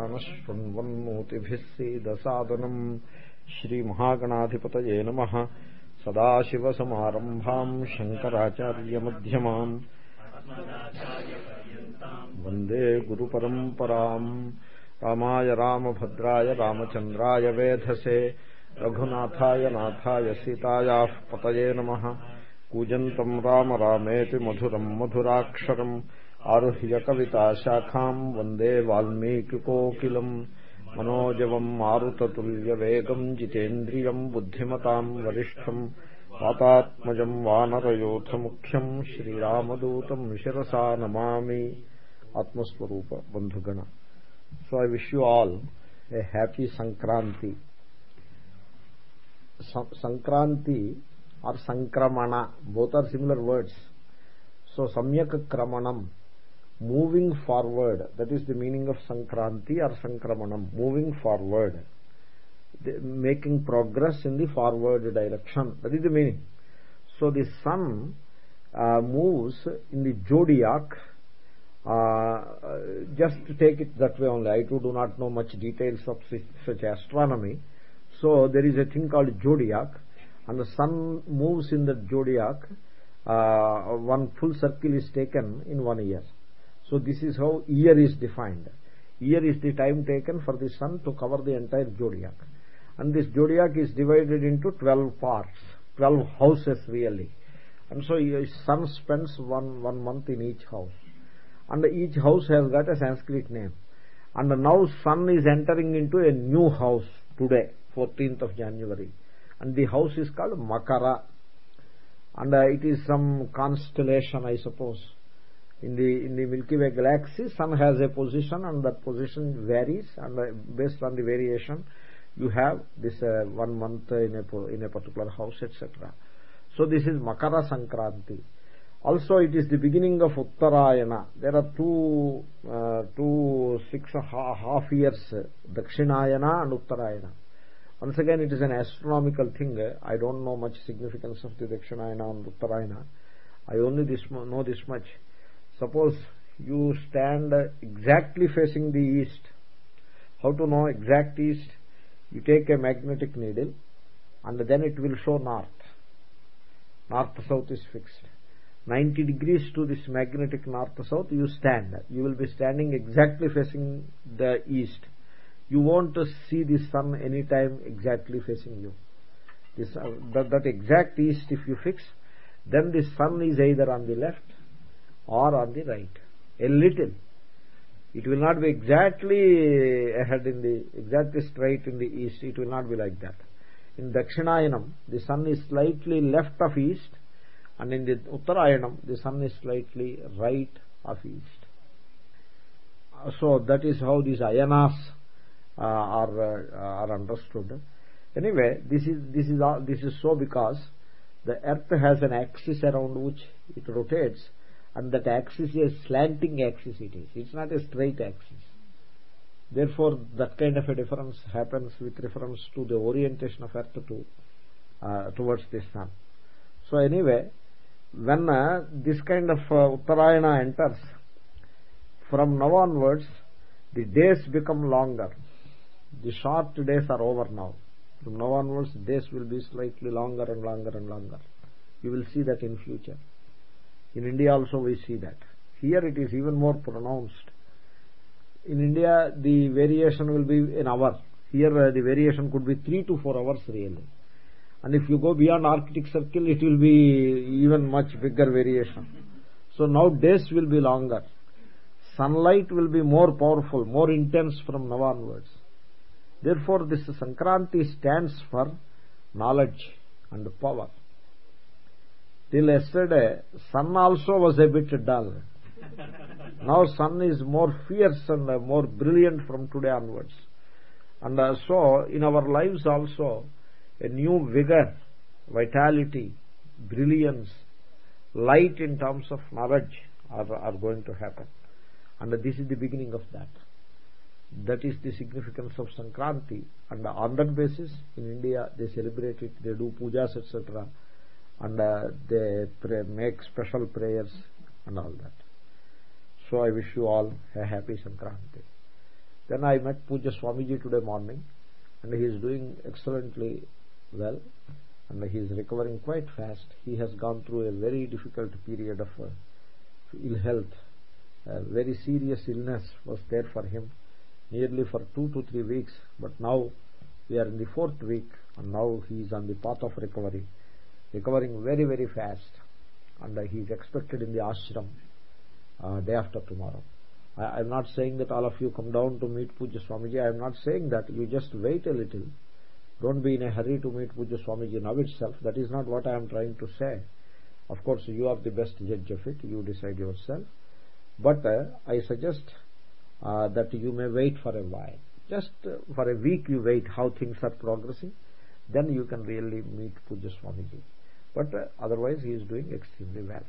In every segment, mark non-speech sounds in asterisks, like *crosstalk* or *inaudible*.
नशृण्वन्मोतिभिः सीदसादनम् श्रीमहागणाधिपतये नमः। सदाशिवसमारम्भाम् शङ्कराचार्यमध्यमान् वन्दे गुरुपरम्पराम्। रामाय रामभद्राय रामचन्द्राय वेधसे। रघुनाथाय नाथाय सीतायाः पतये नमः। कूजन्तम् राम रामेऽपि मधुरम् मधुराक्षरम्। आरुह्यकविताशाखाम् वंदे वाल्मीकिकोकिलम् मनोजवम् मारुततुल्यवेगम् जितेन्द्रियम् बुद्धिमताम् वरिष्ठम् पातात्मजम् वानरयोथमुख्यम् श्रीरामदूतम् शिरसा नमामि। आत्मस्वरूप बन्धुगण so I wish you all a happy Sankranti Sankranti or सङ्क्रमण both are similar words so సమ్యక్ క్రమణం moving forward that is the meaning of sankranti or sankramanam moving forward the, making progress in the forward direction. That is the meaning. So the sun uh, moves in the zodiac uh, just to take it that way only. I too do not know much details of such astronomy. So there is a thing called zodiac and the sun moves in the zodiac uh, one full circle is taken in one year so this is how year is defined. Year is the time taken for the sun to cover the entire zodiac. And this zodiac is divided into 12 parts 12 houses really. And so the sun spends one one month in each house. And each house has got a sanskrit name. And now sun is entering into a new house today 14th of january. And the house is called makara. And uh, it is some constellation i suppose in the in the milky way galaxy sun has a position and that position varies and uh, based on the variation you have this uh, one month in a in a particular house etc so this is makara sankranti. Also it is the beginning of uttarayana. There are two uh, two six half years dakshinayana and uttarayana. Once again it is an astronomical thing. I don't know much significance of the dakshinayana and uttarayana. I only this know this much suppose you stand exactly facing the east. How to know exact east? You take a magnetic needle and then it will show north. North south is fixed. 90 degrees to this magnetic north south you stand. You will be standing exactly facing the east. You won't see the sun anytime exactly facing you. This uh, that, that exact east if you fix then the sun is either on the left or on the right. A little. It will not be exactly ahead in the exactly straight in the east. It will not be like that. In dakshinayanam the sun is slightly left of east and in the uttarayanam the sun is slightly right of east. So that is how these ayanas uh, are uh, are understood. Anyway this is this is all, this is so because the earth has an axis around which it rotates and that axis is a slanting axis it is. It's not a straight axis. Therefore that kind of a difference happens with reference to the orientation of earth to uh, towards the sun. So anyway when uh, this kind of uh, uttarayana enters from now onwards the days become longer. The short days are over now. From now onwards days will be slightly longer and longer and longer. You will see that in future in india also we see that. Here it is even more pronounced. In india the variation will be an hour. Here uh, the variation could be 3 to 4 hours really. And if you go beyond arctic circle it will be even much bigger variation. So now days will be longer. Sunlight will be more powerful more intense from now onwards. Therefore this sankranti stands for knowledge and power till yesterday sun also was a bit dull. *laughs* Now sun is more fierce and more brilliant from today onwards. And uh, so in our lives also a new vigor vitality brilliance light in terms of knowledge are, are going to happen. And this is the beginning of that. That is the significance of sankranti. And on that basis in india they celebrate it they do pujas etc and uh, they pray, make special prayers and all that. So i wish you all a happy sankranti. Then i met pujya swamiji today morning and he is doing excellently well and he is recovering quite fast. He has gone through a very difficult period of uh, ill health. A very serious illness was there for him nearly for 2 to 3 weeks but now we are in the fourth week and now he is on the path of recovery recovering very very fast and he is expected in the ashram uh, day after tomorrow. I am not saying that all of you come down to meet Pujya Swamiji. I am not saying that. You just wait a little. Don't be in a hurry to meet Pujya Swamiji now itself. That is not what I am trying to say. Of course you are the best judge of it. You decide yourself. But uh, I suggest uh, that you may wait for a while. Just uh, for a week you wait how things are progressing. Then you can really meet Pujya Swamiji but uh, otherwise he is doing extremely well.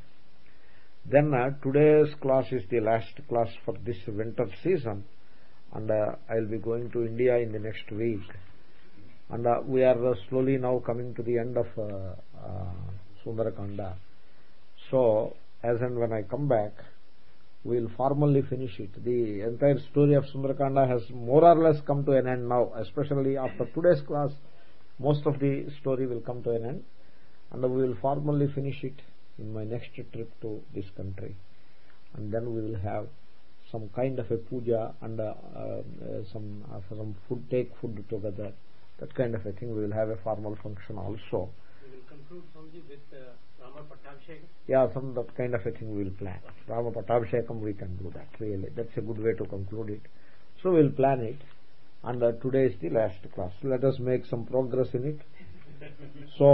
Then uh, today's class is the last class for this winter season. And uh, I'll be going to India in the next week. And uh, we are slowly now coming to the end of Sundarakanda so as and when I come back we will formally finish it. The entire story of Sundarakanda has more or less come to an end now especially after today's class. Most of the story will come to an end and we will formally finish it in my next trip to this country. And then we will have some kind of a puja and uh, uh, some uh, some food take food together. That kind of a thing. We will have a formal function also. We will conclude Swamiji with uh, Rama Pattabhishekam yeah some that kind of a thing we will plan. Rama Pattabhishekam we can do that really. That's a good way to conclude it. So we will plan it. And uh, today is the last class. Let us make some progress in it so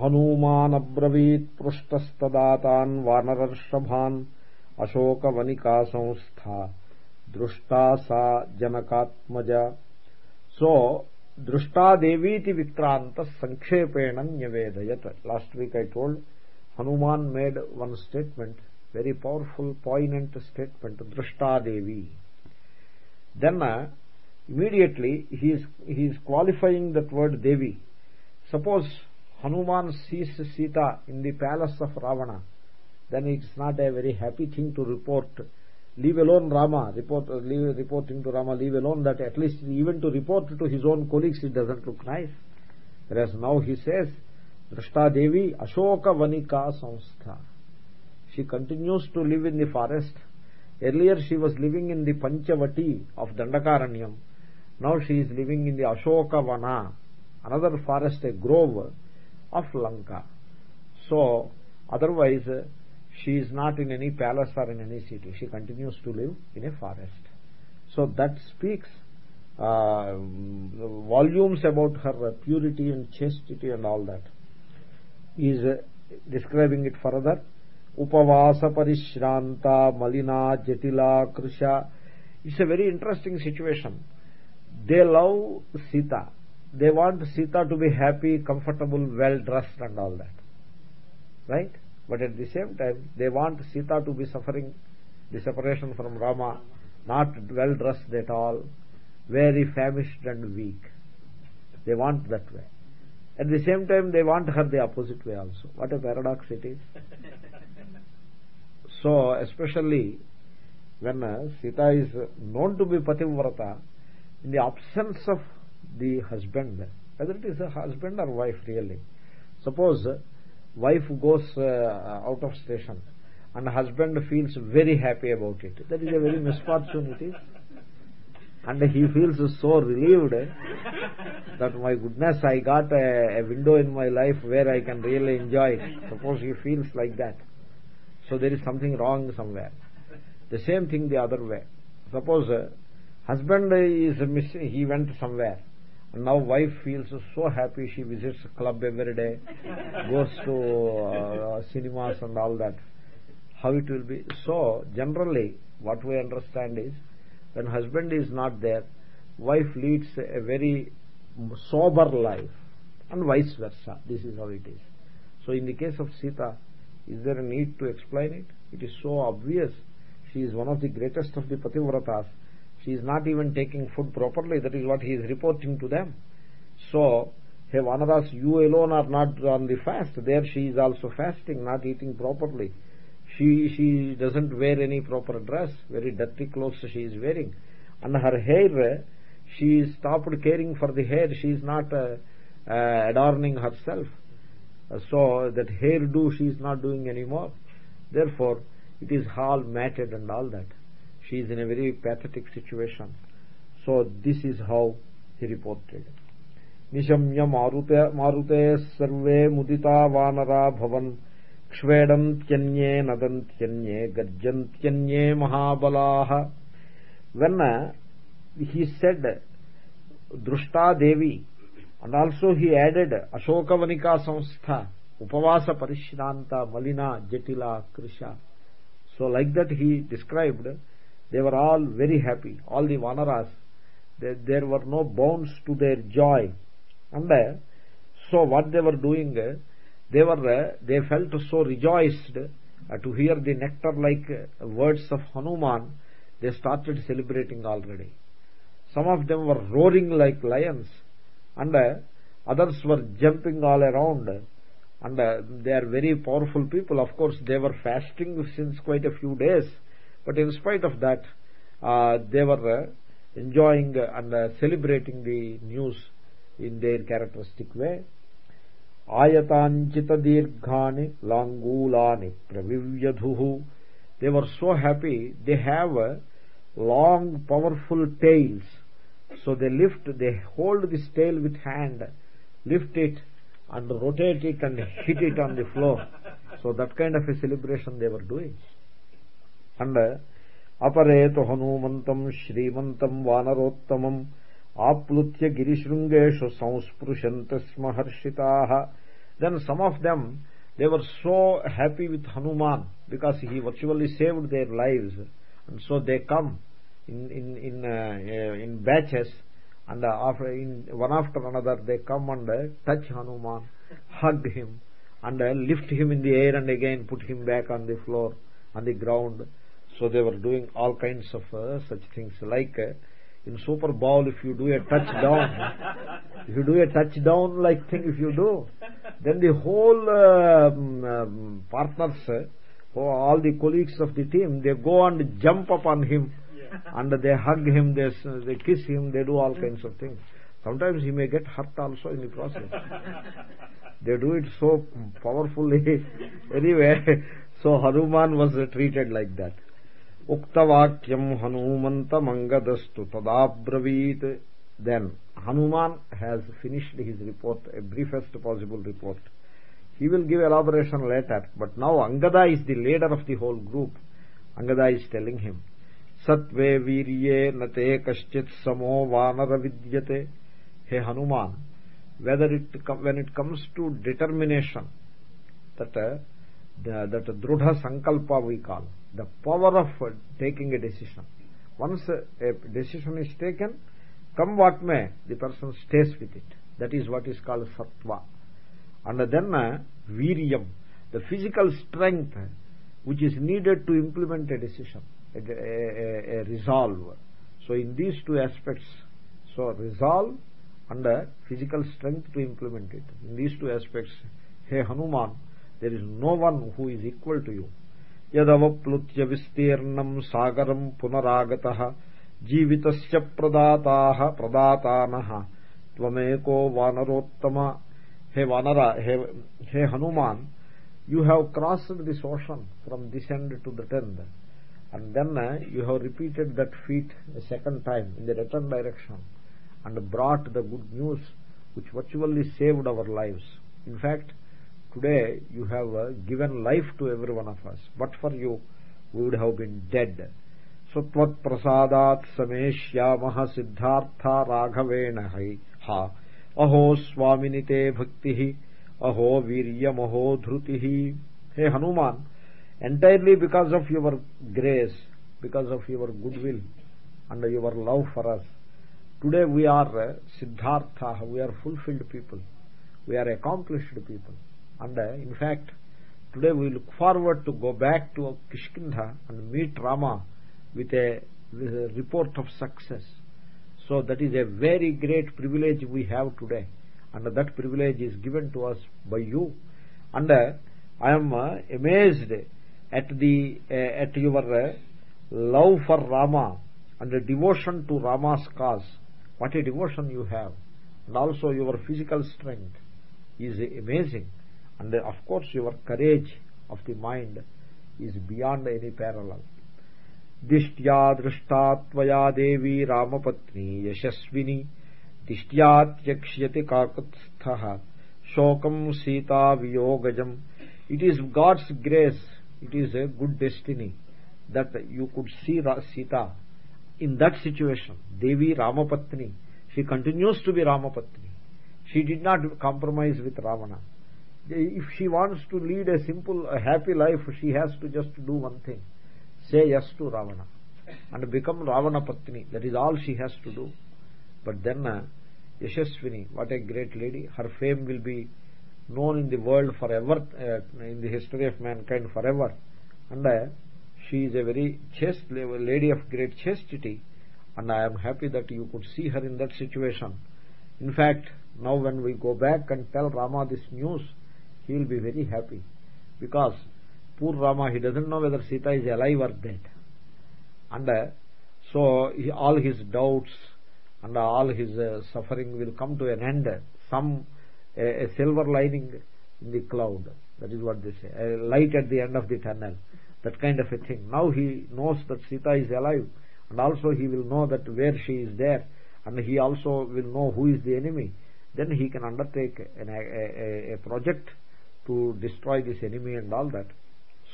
హనుమానబ్రవీత్ పృష్టస్తదాతాన్ వానరర్షభాన్ అశోకవనికా సంస్థ దృష్టా సా జనకాత్మజ so దృష్టాదేవీతి Vikrant సంక్షేపేణ న్యవేదయత్ last week I told Hanuman made one statement very powerful point statement దృష్టాదేవి then immediately he is he is qualifying that word devi Suppose hanuman sees sita in the palace of ravana then it's not a very happy thing to report leave alone rama report reporting to rama leave alone that at least even to report to his own colleagues it doesn't look nice. Whereas now he says drashta devi ashoka vanika samstha. She continues to live in the forest. Earlier she was living in the panchavati of dandakaranyam. Now she is living in the ashoka vana another forest a grove of lanka. So otherwise she is not in any palace or in any city. She continues to live in a forest. So that speaks uh, volumes about her purity and chastity and all that. that is uh, describing it further. Upavasa parishranta malina jatila krusha it's a very interesting situation. They love sita they want Sita to be happy, comfortable, well dressed and all that. Right? But at the same time, they want Sita to be suffering the separation from Rama, not well dressed at all, very famished and weak. They want that way. At the same time, they want her the opposite way also. What a paradox it is. *laughs* so, especially when uh, Sita is known to be Pativrata, in the absence of the husband. Whether it is a husband or wife really. Suppose wife goes uh, out of station and husband feels very happy about it. That is a very misfortunity. And he feels so relieved that my goodness i got a, a window in my life where i can really enjoy. It suppose he feels like that. So there is something wrong somewhere. The same thing the other way. Suppose uh, husband is missing he went somewhere now wife feels so happy she visits a club every day *laughs* goes to uh, cinemas and all that. How it will be? So generally what we understand is when husband is not there wife leads a very sober life and vice versa. This is how it is. So in the case of sita is there a need to explain it? It is so obvious. She is one of the greatest of the pativratas she is not even taking food properly. That is what he is reporting to them. So hey vanaras you alone are not on the fast. There she is also fasting not eating properly. She she doesn't wear any proper dress. Very dirty clothes she is wearing. And her hair she is stopped caring for the hair. She is not uh, uh, adorning herself. Uh, so that hairdo she is not doing anymore. Therefore it is all matted and all that she is in a very pathetic situation so this is how he reported निशम्य मारुते सर्वे मुदिता वानरा भवन् क्ष्वेडन्त्यन्ये नदन्त्यन्ये गर्जन्त्यन्ये महाबलाः when uh, he said drushta devi and also he added ashokavanika samstha upavasa parishranta malina jatila krisha so like that he described they were all very happy. All the vanaras there, there were no bounds to their joy. And uh, so what they were doing uh, they were uh, they felt so rejoiced to hear the nectar like words of hanuman they started celebrating already. Some of them were roaring like lions and others were jumping all around and they are very powerful people. Of course they were fasting since quite a few days but in spite of that uh, they were uh, enjoying and uh, celebrating the news in their characteristic way. Ayatanchita dirghani langulani pravivyadhuhu. They were so happy. They have long powerful tails. So they lift they hold this tail with hand lift it and rotate it and *laughs* hit it on the floor. So that kind of a celebration they were doing and అపరేతు హనుమంతం శ్రీమంతం వానరోత్తమం ఆప్లుత్య గిరిశృంగేషు సంస్పృశంత స్మహర్షితా then some of them they were so happy with Hanuman because he virtually saved their lives. And so they come in in in uh, uh, batches and uh, after one after another they come and touch Hanuman hug him and lift him in the air and again put him back on the floor on the ground so they were doing all kinds of uh, such things. Like uh, in super bowl if you do a touchdown *laughs* if you do a touchdown like thing if you do then the whole um, um, partners uh, all the colleagues of the team they go and jump upon him yeah. and they hug him they, they kiss him they do all kinds of things. Sometimes he may get hurt also in the process. *laughs* They do it so powerfully. *laughs* Anyway so hanuman was treated like that उक्तवाक्यम हनुमंत मंगदस्तु तदाब्रवीत। Then Hanuman has finished his report a briefest possible report he will give elaboration later but now Angada is the leader of the whole group Angada is telling him सत्वे वीर्ये नते कश्चित समो वानर विद्यते हे Hanuman whether it when it comes to determination, that the, that drudha sankalpa we call. The power of taking a decision. Once a decision is taken come what may the person stays with it. That is what is called sattva. And then uh, viryam the physical strength which is needed to implement a decision a, a, a resolve. So in these two aspects so resolve and uh, physical strength to implement it. In these two aspects hey hanuman there is no one who is equal to you yadavaplutya vistirnam sagaram punaragatah జీవితస్య ప్రదాతా ప్రదాతాన త్వమేకో వానరోత్తమ హే వానర హే హే Hanuman you have crossed this ocean from this end to that end and then you have repeated that feat second time in the return direction and brought the good news which virtually saved our lives in fact today you have uh, given life to every one of us but for you we would have been dead. So tvat prasadat sameshyamah siddhartha raghavena ha. Aho swaminite bhakti aho viryam aho dhrutihi hey hanuman entirely because of your grace because of your goodwill and your love for us today we are uh, siddhartha. We are fulfilled people. We are accomplished people and uh, in fact today we look forward to go back to Kishkindha and meet Rama with a, with a report of success. So that is a very great privilege we have today. And that privilege is given to us by you. And uh, I am uh, amazed at the at your love for Rama and the devotion to Rama's cause, what a devotion you have, and also your physical strength is amazing, and of course your courage of the mind is beyond any parallel. दिष्ट्या दृष्टा त्वया देवी रामपत्नी यशस्विनी दिष्ट्यात्यक्ष्यति काकुत्स्थः शोकम् Sita वियोगजम् it is god's grace it is a good destiny that you could see sita in that situation devi ramapatni she continues to be ramapatni she did not compromise with ravana if she wants to lead a simple a happy life she has to just do one thing. Say yes to ravana and become ravana patni. That is all she has to do. But then uh, yashaswini what a great lady. Her fame will be known in the world forever uh, in the history of mankind forever. And uh, she is a very chaste lady of great chastity. And i am happy that you could see her in that situation. In fact now when we go back and tell rama this news he will be very happy. Because poor Rama he doesn't know whether Sita is alive or dead. And uh, so he, all his doubts and all his uh, suffering will come to an end. Some a silver lining in the cloud. That is what they say. A light at the end of the tunnel. That kind of a thing. Now he knows that Sita is alive. And also he will know that where she is there. And he also will know who is the enemy. Then he can undertake an, a, a, a project to destroy this enemy and all that.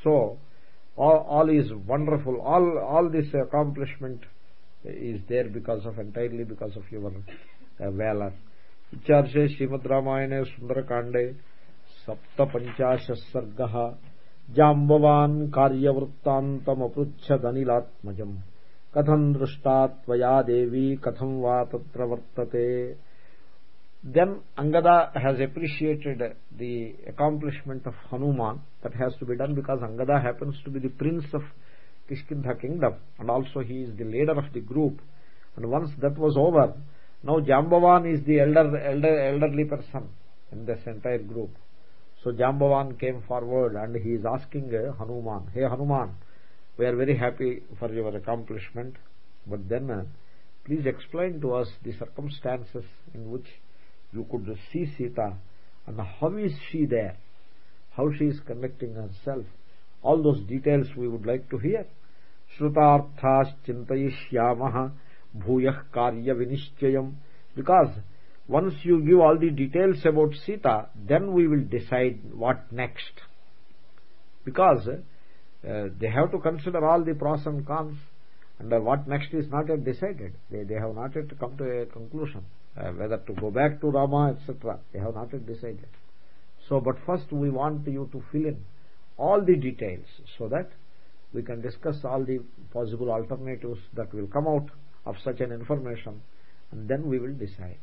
So all, all is wonderful. All all this accomplishment is there because of entirely because of your uh, valor. विचार्षे श्रीमद्रामायणे सुन्दरकाण्डे सप्तपञ्चाशः सर्गः जाम्बवान् कार्यवृत्तान्तमपृच्छदनिलात्मजम् कथम् दृष्टा त्वया देवी कथम् वा तत्र वर्तते then angada has appreciated the accomplishment of hanuman that has to be done because angada happens to be the prince of kishkindha kingdom. And also he is the leader of the group. And once that was over now jambavan is the elder elder elderly person in this entire group. So jambavan came forward and he is asking hanuman hey hanuman we are very happy for your accomplishment. But then uh, please explain to us the circumstances in which you could see Sita and how is she there. How she is conducting herself. All those details we would like to hear. Shrutarthas chintayishyamah bhuyah karya vinishchayam because once you give all the details about Sita then we will decide what next. Because uh, they have to consider all the pros and cons. And uh, what next is not yet decided. They, they have not yet come to a conclusion uh, whether to go back to Rama etc they have not yet decided so but first we want you to fill in all the details so that we can discuss all the possible alternatives that will come out of such an information and then we will decide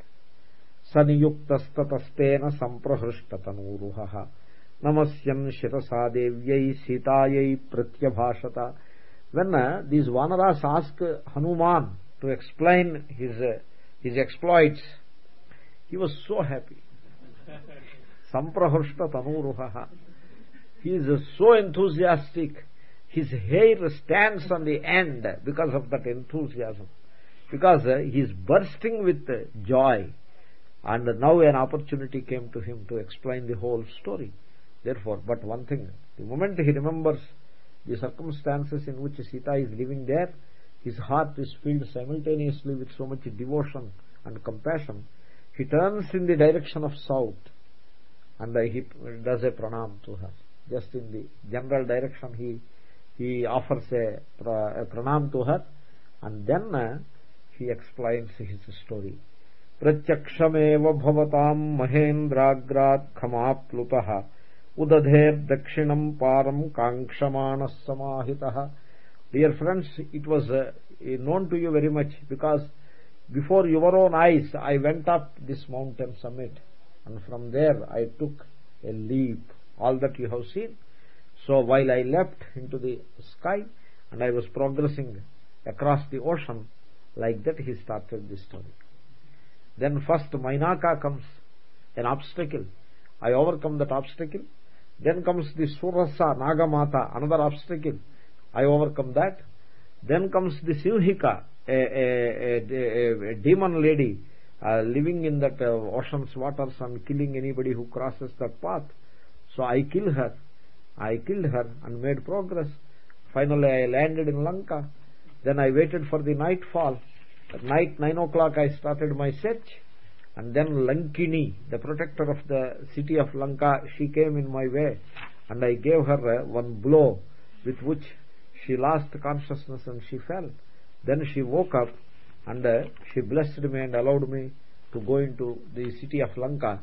सनियुक्तस्ततस्तेन सम्प्रहृष्टतनूरुहः नमस्यन् शिरसा देव्यै सीतायै प्रत्यभाषत when uh, these vanaras ask Hanuman to explain his uh, his exploits he was so happy. Samprahrushta tanuruha he is so enthusiastic. His hair stands on the end because of that enthusiasm. Because uh, he is bursting with uh, joy. And now an opportunity came to him to explain the whole story. Therefore but one thing the moment he remembers the circumstances in which Sita is living there his heart is filled simultaneously with so much devotion and compassion. He turns in the direction of south and he does a pranam to her. Just in the general direction he he offers a, a pranam to her and then uh, he explains his story. ప్రత్యక్షమేవ భవతాం మహేంద్రాగ్రాత్ ఖమాప్లుత ఉదధేర్దక్షిణం param కాంక్షమాణ సమాహిత dear friends it was uh, known to you very much because before your own eyes i went up this mountain summit and from there i took a leap. All that you have seen. So while i leapt into the sky and i was progressing across the ocean like that he started this story. Then first mainaka comes an obstacle. I overcome that obstacle. Then comes the surasa nagamata another obstacle i overcome that. Then comes the simhika a, a, a, a demon lady uh, living in that uh, ocean's waters and killing anybody who crosses that path. So i kill her. I killed her and made progress. Finally i landed in lanka. Then i waited for the nightfall. At night 9 o'clock i started my search. And then lankini the protector of the city of lanka she came in my way. And i gave her uh, one blow with which she lost consciousness and she fell. Then she woke up and uh, she blessed me and allowed me to go into the city of lanka.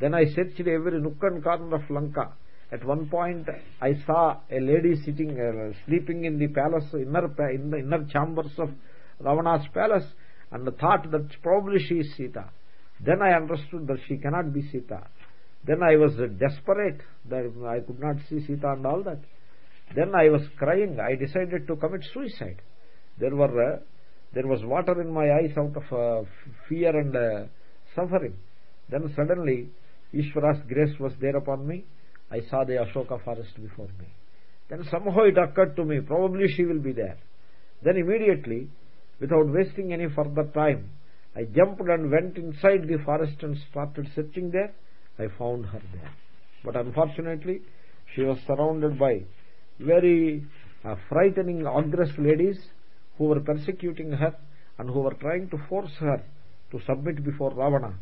Then i searched every nook and corner of lanka. At one point i saw a lady sitting uh, sleeping in the palace inner in the inner chambers of ravana's palace and thought that probably she is sita. Then i understood that she cannot be sita. Then i was desperate that i could not see sita and all that then i was crying. I decided to commit suicide. There were uh, there was water in my eyes out of uh, fear and uh, suffering. Then suddenly ishvara's grace was there upon me. I saw the ashoka forest before me. Then somehow it occurred to me probably she will be there. Then immediately without wasting any further time i jumped and went inside the forest and started searching there. I found her there. But unfortunately she was surrounded by very uh, frightening ogress ladies who were persecuting her and who were trying to force her to submit before ravana.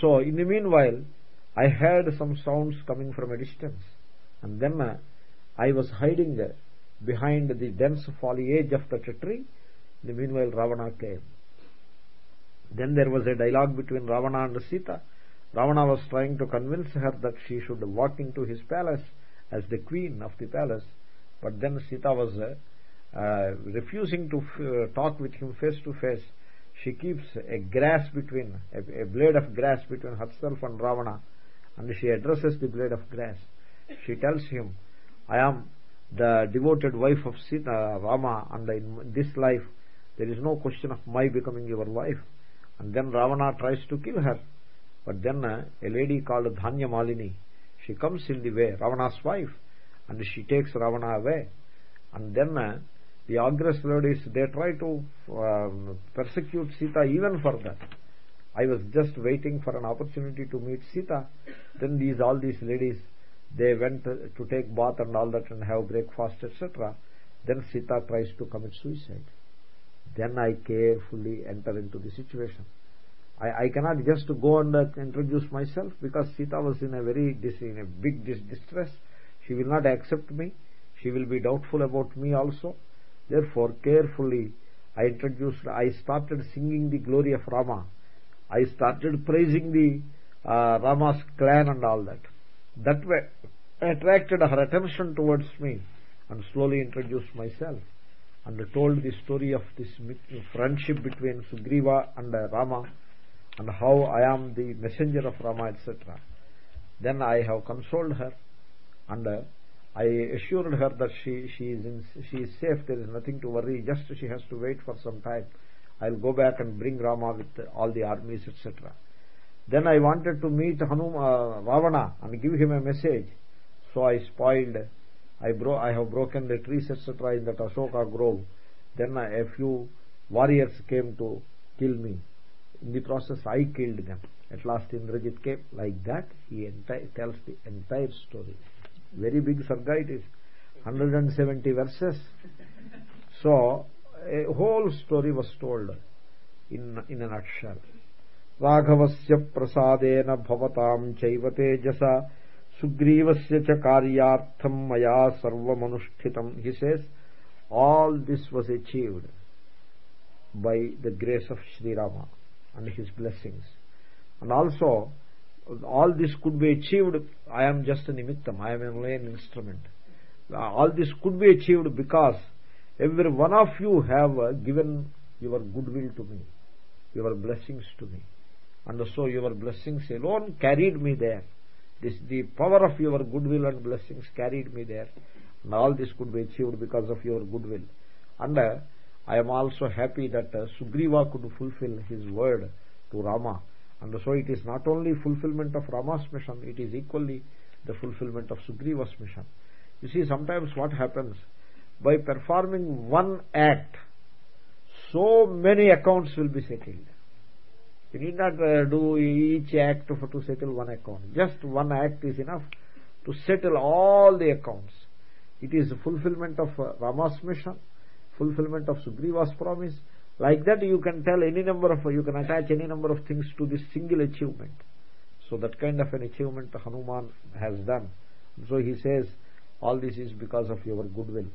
So in the meanwhile i heard some sounds coming from a distance. And then uh, i was hiding uh, behind the dense foliage of the tree. In the meanwhile ravana came. Then there was a dialogue between ravana and sita. Ravana was trying to convince her that she should walk into his palace as the queen of the palace. But then sita was uh, uh, refusing to uh, talk with him face to face. She keeps a grass between a, a blade of grass between herself and ravana. And she addresses the blade of grass. She tells him i am the devoted wife of sita rama and in this life there is no question of my becoming your wife. And then ravana tries to kill her. But then uh, a lady called dhanya malini she comes in the way ravana's wife and she takes ravana away. And then uh, the ogress ladies they try to um, persecute sita even further. I was just waiting for an opportunity to meet sita. Then these all these ladies they went to take bath and all that and have breakfast etc then sita tries to commit suicide. Then i carefully enter into the situation i, I cannot just go and uh, introduce myself because sita was in a very in a big distress. She will not accept me. She will be doubtful about me also. Therefore carefully i introduced i started singing the glory of rama. I started praising the uh, rama's clan and all that. That way attracted her attention towards me and slowly introduced myself and told the story of this friendship between Sugriva and uh, Rama and how I am the messenger of Rama etc. Then I have consoled her and uh, I assured her that she she is in, she is safe there is nothing to worry just she has to wait for some time I'll go back and bring Rama with all the armies etc. Then I wanted to meet Hanum uh, Ravana and give him a message so I spoiled I, bro I have broken the trees etc. in that Ashoka grove then a few warriors came to kill me in the process I killed them at last Indrajit came like that he tells the entire story very big sarga it is 170 verses so a whole story was told in in a nutshell राघवस्य प्रसादेन भवतां चैव तेजसा सुग्रीवस्य च कार्यार्थं मया सर्वमनुष्ठितम् he says all this was achieved by the grace of Sri Rama and his blessings. And also all this could be achieved i am just an nimittam i am only an instrument. All this could be achieved because every one of you have given your goodwill to me your blessings to me. And so your blessings alone carried me there. This the power of your goodwill and blessings carried me there. And all this could be achieved because of your goodwill. And uh, i am also happy that uh, sugriva could fulfill his word to rama. And so it is not only fulfillment of Rama's mission it is equally the fulfillment of Sugriva's mission. You see sometimes what happens by performing one act so many accounts will be settled. You need not uh, do each act for to settle one account. Just one act is enough to settle all the accounts. It is the fulfillment of uh, rama's mission fulfillment of sugriva's promise. Like that you can tell any number of you can attach any number of things to this single achievement. So that kind of an achievement hanuman has done. So he says all this is because of your goodwill.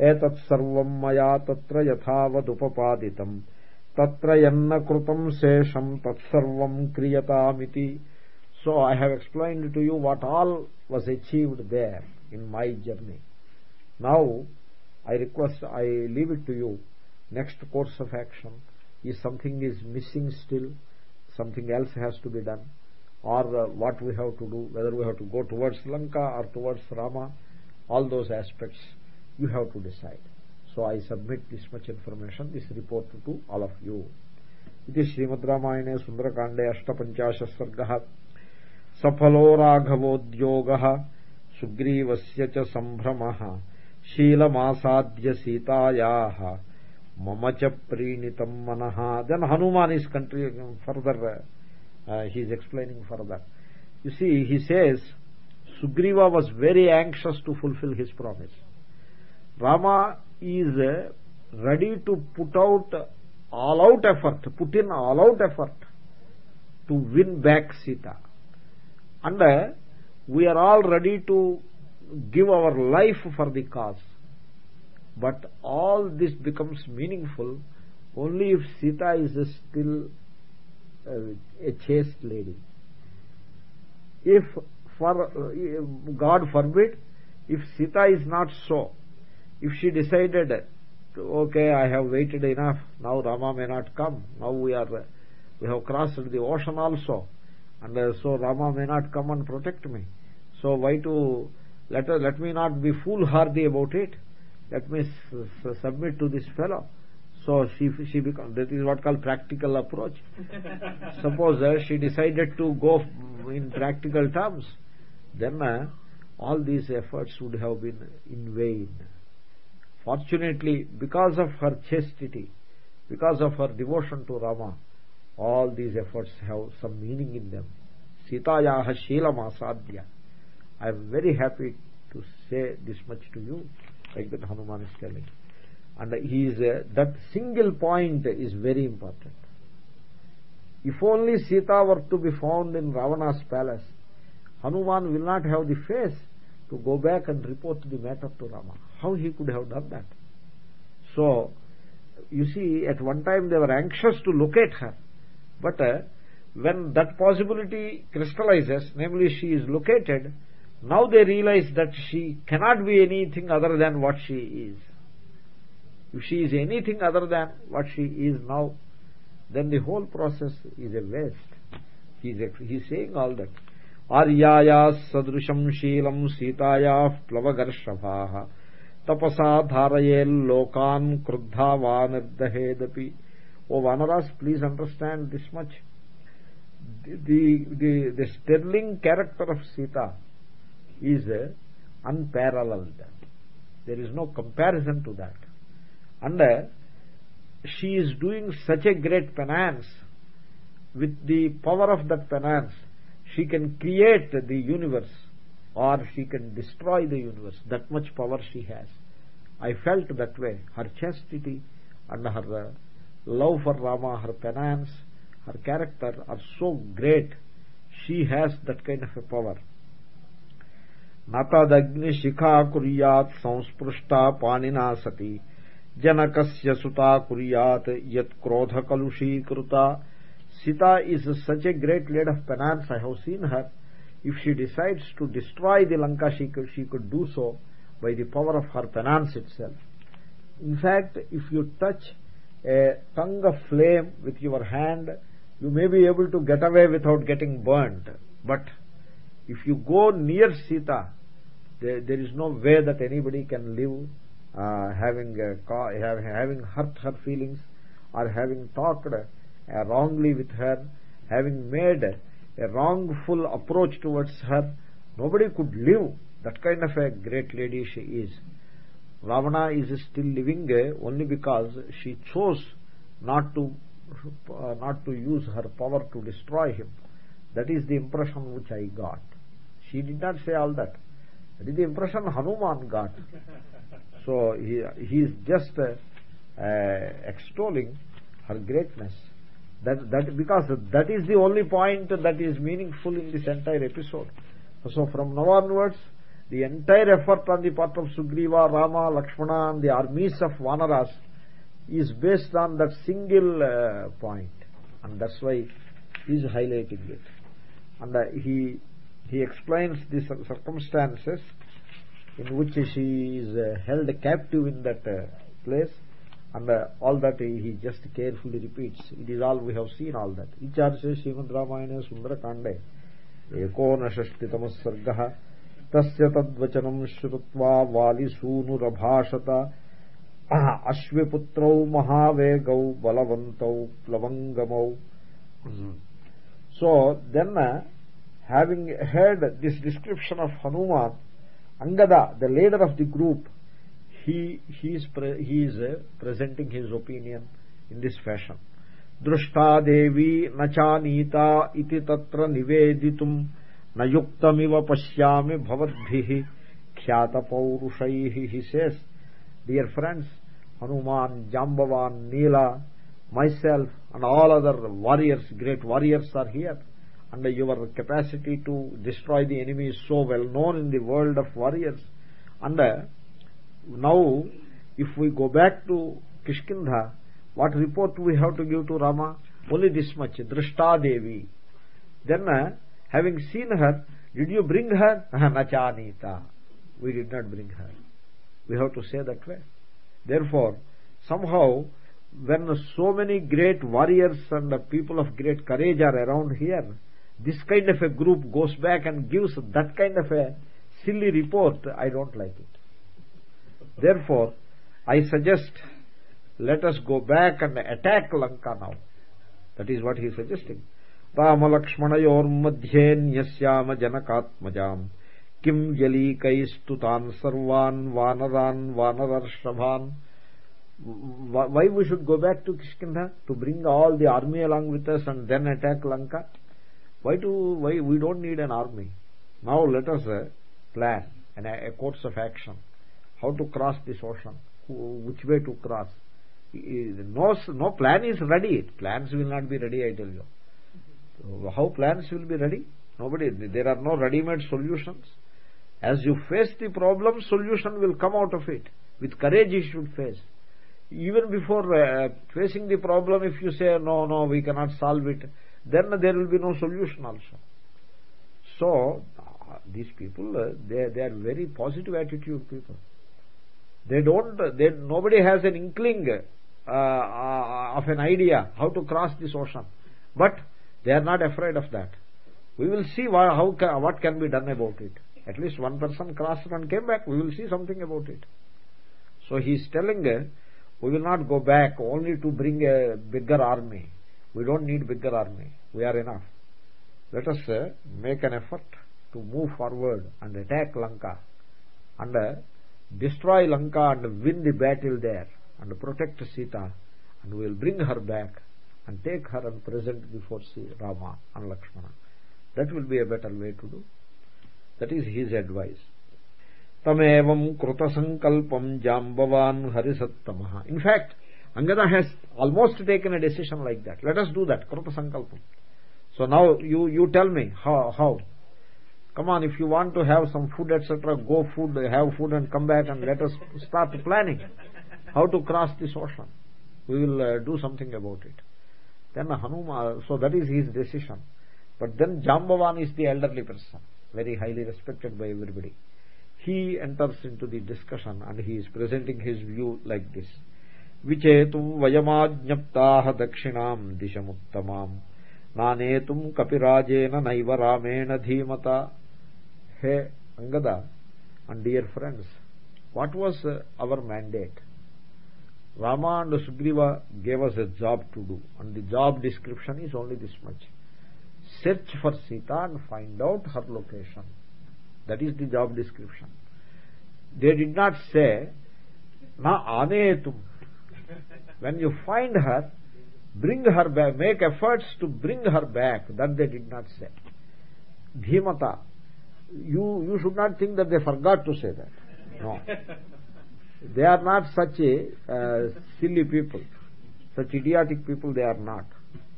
Etat sarvam maya tatra yathavadupapaditam tatra yanna krutam sesham tatsarvam kriyatamiti. So i have explained to you what all was achieved there in my journey. Now i request i leave it to you next course of action is something is missing still something else has to be done or uh, what we have to do whether we have to go towards lanka or towards rama all those aspects you have to decide so i submit this much information this report to all of you इति श्रीमद्रामायणे सुन्दरकाण्डे अष्टपञ्चाशः सर्गः सफलो राघवोद्योगः सुग्रीवस्य च सम्भ्रमः शीलमासाद्य सीतायाः मम च प्रीणितम् मनः then Hanuman is country further anxious to fulfill his promise rama is ready to put out all out effort put in all out effort to win back sita and we are all ready to give our life for the cause. But all this becomes meaningful only if sita is still a chaste lady. If for uh, god forbid if sita is not so if she decided okay i have waited enough now rama may not come now we are we have crossed the ocean also and uh, so rama may not come and protect me so why to let let me not be foolhardy about it. Let me submit to this fellow. So she she become that is what called practical approach. *laughs* Suppose uh, she decided to go in practical terms then uh, all these efforts would have been in vain. Fortunately because of her chastity because of her devotion to rama all these efforts have some meaning in them. Sitayaha sheelam asadya i am very happy to say this much to you like that hanuman is telling. And he is uh, that single point is very important. If only sita were to be found in ravana's palace hanuman will not have the face to go back and report the matter to rama. How he could have done that? So you see at one time they were anxious to locate her. But uh, when that possibility crystallizes namely she is located now they realize that she cannot be anything other than what she is if she is anything other than what she is now then the whole process is a waste he is, he saying all that आर्याया सदृशं शीलं सीतायाः प्लवगर्षभाः तपसा धारयेल्लोकान् क्रुद्धा वा ओ vanaras please understand this much the, the, the sterling character of Sita is unparalleled. There is no comparison to that. And uh, she is doing such a great penance. With the power of that penance she can create the universe or she can destroy the universe. That much power she has. I felt that way. Her chastity and her uh, love for rama her penance her character are so great. She has that kind of a power न तदग्निशिखा कुयात संस्पृष्टा पाणीना सती जनक सुता कुयात योध कलुषीकृता Sita is such a great lady of penance I have seen her if she decides to destroy the Lanka she she could do so by the power of her penance itself in fact if you touch a tongue of flame with your hand you may be able to get away without getting burned but if you go near sita there, there is no way that anybody can live uh, having uh, having hurt her feelings or having talked uh, wrongly with her having made a wrongful approach towards her nobody could live. That kind of a great lady she is. Ravana is still living only because she chose not to uh, not to use her power to destroy him. That is the impression which i got she did not say all that. That is the impression hanuman got. So he he is just uh, uh, extolling her greatness. That that because that is the only point that is meaningful in this entire episode. So from now onwards the entire effort on the part of sugriva rama lakshmana and the armies of vanaras is based on that single uh, point. And that's why he is highlighting it. And uh, he he explains the circumstances in which she is uh, held captive in that uh, place and uh, all that he just carefully repeats it is all we have seen all that icharche srimad ramayane sundarakande एकोनषष्टितमः सर्गः तस्य तद्वचनम् श्रुत्वा वालिसूनुरभाषत अश्विपुत्रौ महावेगौ बलवन्तौ प्लवङ्गमौ so then uh, having heard this description of hanuman angada the leader of the group he he is he is uh, presenting his opinion in this fashion दृष्टा देवी न चानीता इति तत्र निवेदितुम् न युक्तमिव पश्यामि भवद्भिः ख्यातपौरुषैः he says dear friends hanuman jambavan neela myself and all other warriors great warriors are here and your capacity to destroy the enemy is so well known in the world of warriors and now if we go back to kishkindha what report we have to give to rama only this much drishta devi then uh, having seen her did you bring her nachanita we did not bring her we have to say that way therefore somehow when so many great warriors and people of great courage are around here this kind of a group goes back and gives that kind of a silly report i don't like it therefore i suggest let us go back and attack lanka now that is what he is suggesting रामलक्ष्मणयोर्मध्येऽन्यस्याम जनकात्मजाम् किम् जलीकैस्तु तान् सर्वान् वानरान् वानरर्षभान् why we should go back to kishkindha to bring all the army along with us and then attack lanka why do why we don't need an army? Now let us uh, plan and a, a course of action. How to cross this ocean? Which way to cross? No no plan is ready. Plans will not be ready i tell you. How plans will be ready? Nobody there are no ready made solutions. As you face the problem solution will come out of it. With courage you should face. Even before uh, facing the problem if you say no no we cannot solve it then there will be no solution also. So uh, these people uh, they they are very positive attitude people. They don't they nobody has an inkling uh, uh, of an idea how to cross this ocean. But they are not afraid of that. We will see why, how what can be done about it. At least one person crossed and came back we will see something about it. So he is telling uh, we will not go back only to bring a bigger army we don't need bigger army we are enough let us uh, make an effort to move forward and attack lanka and uh, destroy Lanka and win the battle there and protect Sita and we will bring her back and take her and present before Rama and Lakshmana. That will be a better way to do. That is his advice. Tamevam krutasankalpam jambavan harisattamaha. In fact, Angada has almost taken a decision like that. Let us do that, krutasankalpam. So now you, you tell me how, how. Come on if you want to have some food etc go food have food and come back and let us start planning how to cross this ocean. We will uh, do something about it. Then hanuma so that is his decision. But then jambavan is the elderly person very highly respected by everybody. He enters into the discussion and he is presenting his view like this विचेतुम् वयमाज्ञप्ताः दक्षिणाम् दिशमुत्तमाम् नानेतुम् कपिराजेन नैव रामेण धीमता uh, our mandate rama and sugriva gave us a job to do and the job description is only this much search for sita and find out her location that is the job description they did not say na anetum when you find her bring her back make efforts to bring her back. That they did not say. Dhimata you you should not think that they forgot to say that. No. *laughs* They are not such a uh, silly people. Such idiotic people they are not.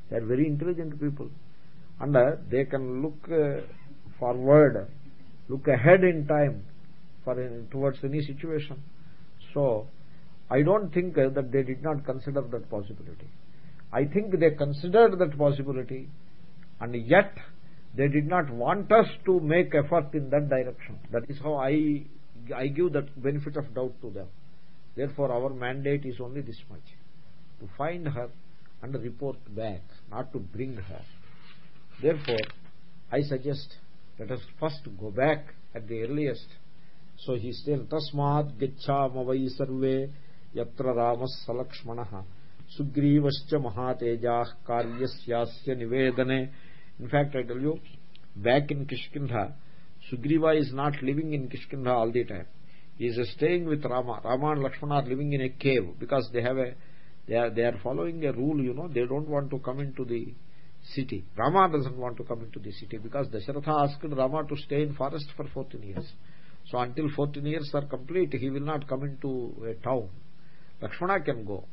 They are very intelligent people. And uh, they can look uh, forward look ahead in time for uh, towards any situation. So i don't think uh, that they did not consider that possibility. I think they considered that possibility and yet they did not want us to make effort in that direction. That is how i i give that benefit of doubt to them. Therefore our mandate is only this much to find her and report back not to bring her. Therefore i suggest let us first go back at the earliest. So he says tasmat gachhama vai sarve yatra ramas salakshmanah sugrivaschya mahatejah karyasyasya nivedane in fact i tell you back in kishkindha sugriva is not living in kishkindha all the time he is staying with rama rama and lakshmana are living in a cave because they have a they are they are following a rule you know they don't want to come into the city rama doesn't want to come into the city because dasharatha asked rama to stay in forest for 14 years so until 14 years are complete he will not come into a town lakshmana can go.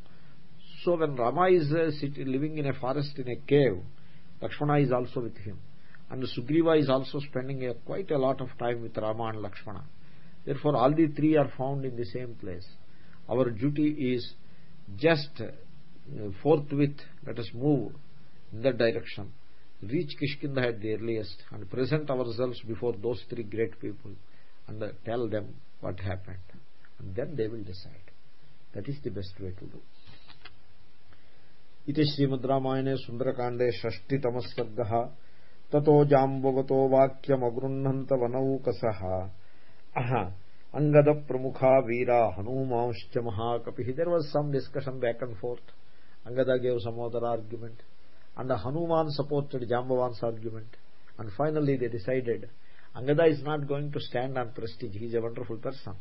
So when rama is uh, living in a forest in a cave lakshmana is also with him. And sugriva is also spending a, quite a lot of time with rama and lakshmana. Therefore all the three are found in the same place. Our duty is just uh, forthwith let us move in that direction. Reach kishkinda at the earliest and present ourselves before those three great people and uh, tell them what happened. And then they will decide that is the best way to do इति श्रीमद्रामायणे सुन्दरकाण्डे षष्टितमः सर्गः ततो जाम्बवतो वाक्यमगृह्णन्तवनौकसः angada pramukha veera hanumanshcha mahakapih there was some discussion back and forth angada gave some other argument and hanuman supported jambavan's argument and finally they decided angada is not going to stand on prestige he is a wonderful person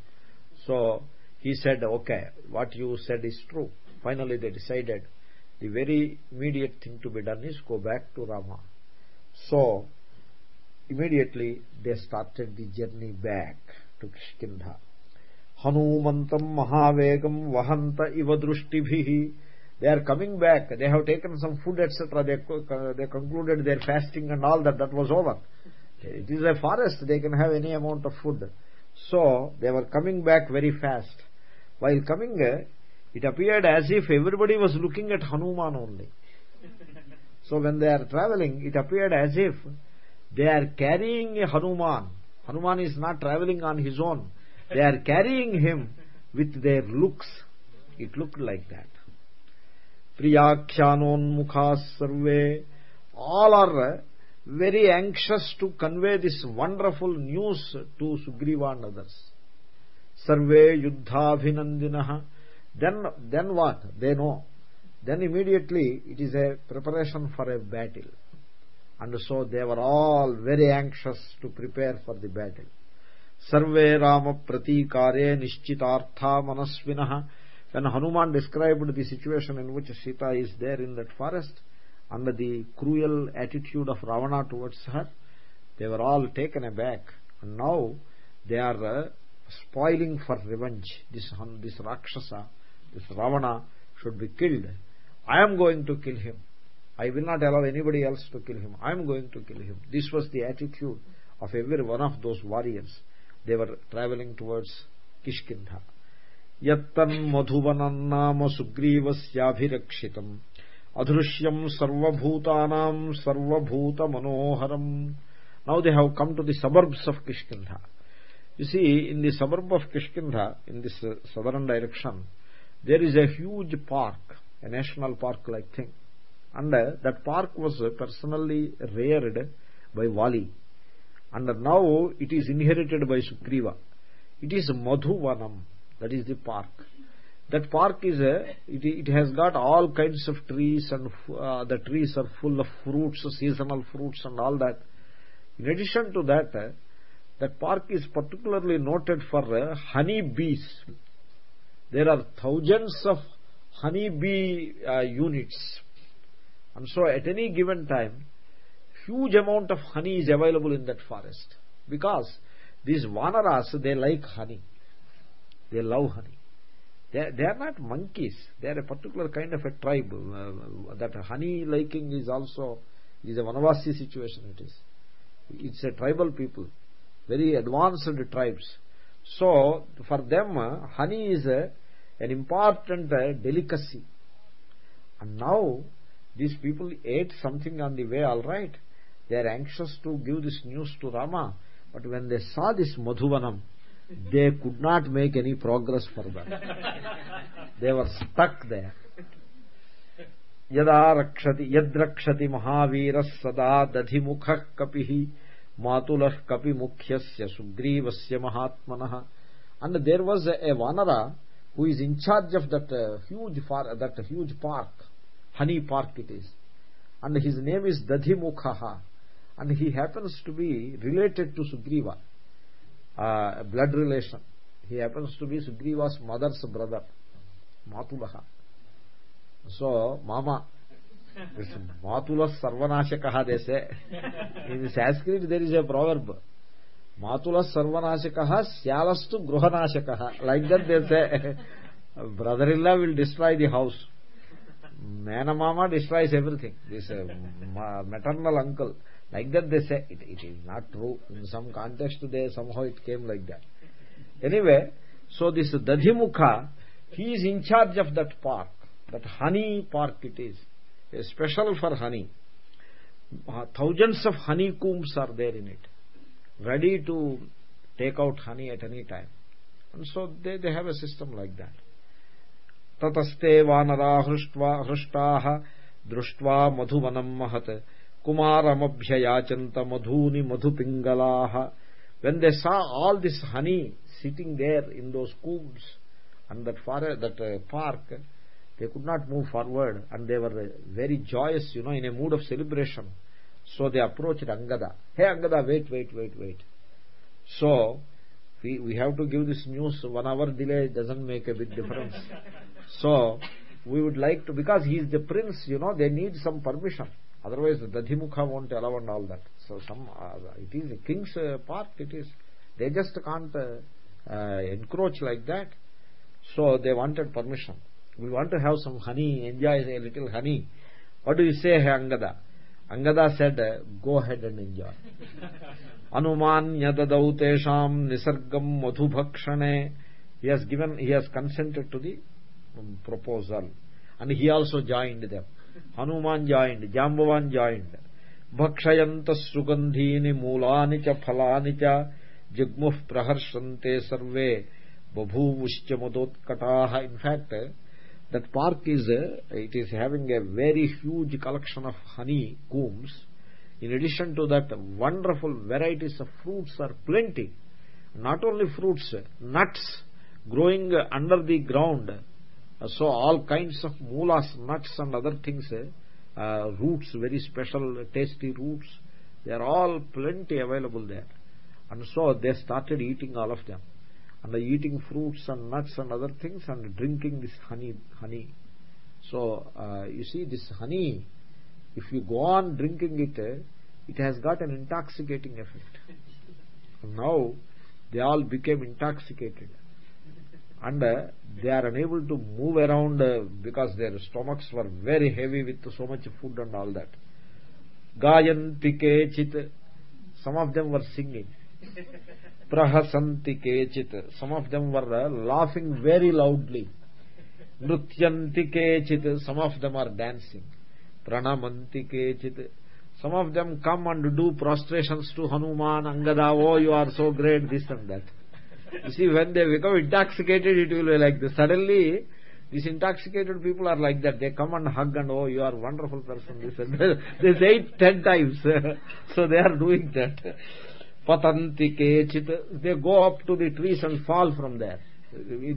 so he said okay what you said is true finally they decided the very immediate thing to be done is go back to rama so immediately they started the journey back to Kishkindha. Hanumantam Mahavegam Vahanta Iva Društibhihi. They are coming back. They have taken some food, etc. They, they concluded their fasting and all that. That was over. It is a forest. They can have any amount of food. So, they were coming back very fast. While coming, it appeared as if everybody was looking at Hanuman only. So, when they are traveling, it appeared as if they are carrying a Hanuman Hanuman is not traveling on his own. They are carrying him with their looks. It looked like that. Priyakhyanonmukhas sarve. All are very anxious to convey this wonderful news to Sugriva and others. Anxious to prepare for the battle sarve rama pratikare nishchitartha manasvinah when hanuman described the situation in which sita is there in that forest under the cruel attitude of ravana towards her they were all taken aback and now they are uh, spoiling for revenge this this rakshasa this ravana should be killed i am going to kill him I will not allow anybody else to kill him. I am going to kill him. This was the attitude of every one of those warriors. They were traveling towards Kishkindha. Yattan madhuvanam nama sugrivasyabhirakshitam adhrushyam sarvabhutanam sarvabhuta manoharam. Now they have come to the suburbs of Kishkindha. You see, in the suburb of Kishkindha, in this uh, southern direction, there is a huge park, a national park-like thing and uh, that park was personally reared by Vali and now it is inherited by Sugriva. It is Madhuvanam, that is the park. That park is a, uh, it, it has got all kinds of trees and uh, the trees are full of fruits, seasonal fruits and all that. In addition to that, uh, that park is particularly noted for uh, honey bees. There are thousands of honey bee uh, units. And so at any given time huge amount of honey is available in that forest. Because these vanaras they like honey. They love honey. They, they are not monkeys. They are a particular kind of a tribe uh, that honey liking is also is a vanavasi situation it is. It's a tribal people very advanced tribes so for them uh, honey is a, an important uh, delicacy and now these people ate something on the way all right they are anxious to give this news to rama but when they saw this madhuvanam they could not make any progress further *laughs* they were stuck there यदा रक्षति यद्रक्षति महावीरः सदा दधिमुखः कपिः uh, name is dadhimukha and he happens to be related to sugriva uh, blood relation he happens to be sugriva's mother's brother matulaha so mama this matula sarvanashakah they say in sanskrit there is a proverb matula sarvanashakah syalastu gruhanashakah like that they say brother-in-law will destroy the house Mama destroys everything this uh, maternal uncle like that they say it, it is not true in some context they somehow it came like that anyway so this dadhimukha he is in charge of that park that honey park it is special for honey. Thousands of honeycombs are there in it. Ready to take out honey at any time. And so they they have a system like that. Tataste vanara hruštva hruštaah društva madhuvanam mahat. Kumaramabhyayachanta madhuni madhupingalaah when they saw all this honey sitting there in those combs and that forest, that uh, park they could not move forward and they were very joyous you know in a mood of celebration. So they approached angada. Hey angada wait wait wait wait. So we we have to give this news. One hour delay doesn't make a big difference. So we would like to because he is the prince you know they need some permission. Otherwise the dadhimukha won't allow and all that. So some uh, it is a king's uh, part it is. They just can't uh, uh, encroach like that. So they wanted permission we want to have some honey enjoy a little honey what do you say hey angada angada said go ahead and enjoy anumanya dadau tesham nisargam madhubhakshane he has given he has consented to the um, proposal and he also joined them hanuman joined jambavan joined bhakshayanta sugandhini mulani cha phalani cha jigmuh praharshante sarve babhuvuscha madotkataha in fact that park is it is having a very huge collection of honey combs in addition to that wonderful varieties of fruits are plenty. Not only fruits nuts growing under the ground. So all kinds of moolas nuts and other things uh, roots very special tasty roots they are all plenty available there. And so they started eating all of them and eating fruits and nuts and other things and drinking this honey honey. So uh, you see this honey if you go on drinking it it has got an intoxicating effect. *laughs* Now they all became intoxicated. And uh, they are unable to move around uh, because their stomachs were very heavy with so much food and all that. Gayanti kechit some of them were singing *laughs* prahasanti kechit some of them were uh, laughing very loudly. nrutyanti kechit some of them are dancing. pranamanti kechit some of them come and do prostrations to hanuman angada oh you are so great this and that. You see when they become intoxicated it will be like this. Suddenly these intoxicated people are like that. They come and hug and oh you are wonderful person this and that. *laughs* they say it ten times. *laughs* So they are doing that patanti kechit they go up to the trees and fall from there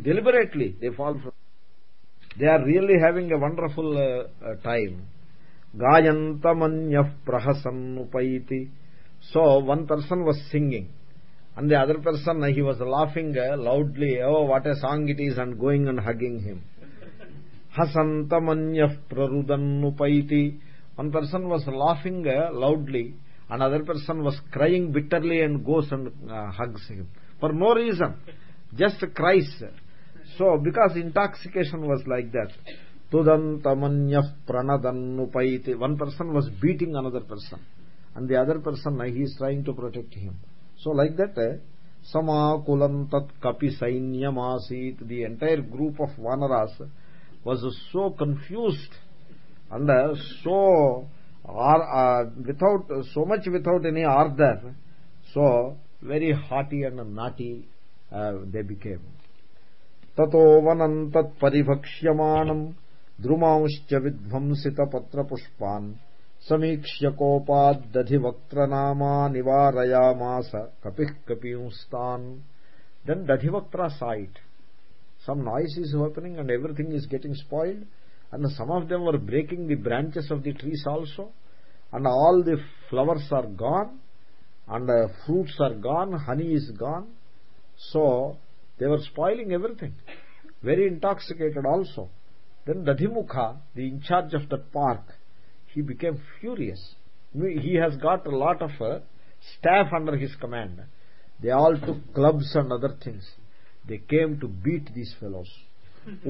deliberately they fall from they are really having a wonderful uh, uh, time gayantamanyah prahasannupaiti so one person was singing and the other person he was laughing loudly oh what a song it is and going and hugging him hasantamanyah prarudannupaiti one person was laughing uh, loudly another person was crying bitterly and goes and uh, hugs him. For no reason. Just cries so because intoxication was like that. Tudantamanyah pranadannupaiti one person was beating another person. And the other person he is trying to protect him. So like that uh, samakulam tat kapi sainyam asit the entire group of vanaras was so confused and uh, so uh, without so much without any ardor so very haughty and naughty uh, they became. ततो वनं तत्परिभक्ष्यमाणम् द्रुमांश्च विध्वंसितपत्रपुष्पान् समीक्ष्य कोपाद्दधिवक्त्रनामा निवारयामास कपिः कपिंस्तान् saw it some noise is happening and everything is getting spoiled and some of them were breaking the branches of the trees also. And all the flowers are gone. And the fruits are gone. Honey is gone. So they were spoiling everything. Very intoxicated also. Then dadhimukha the in charge of that park he became furious. He has got a lot of uh, staff under his command. They all took clubs and other things. They came to beat these fellows Mm-hmm.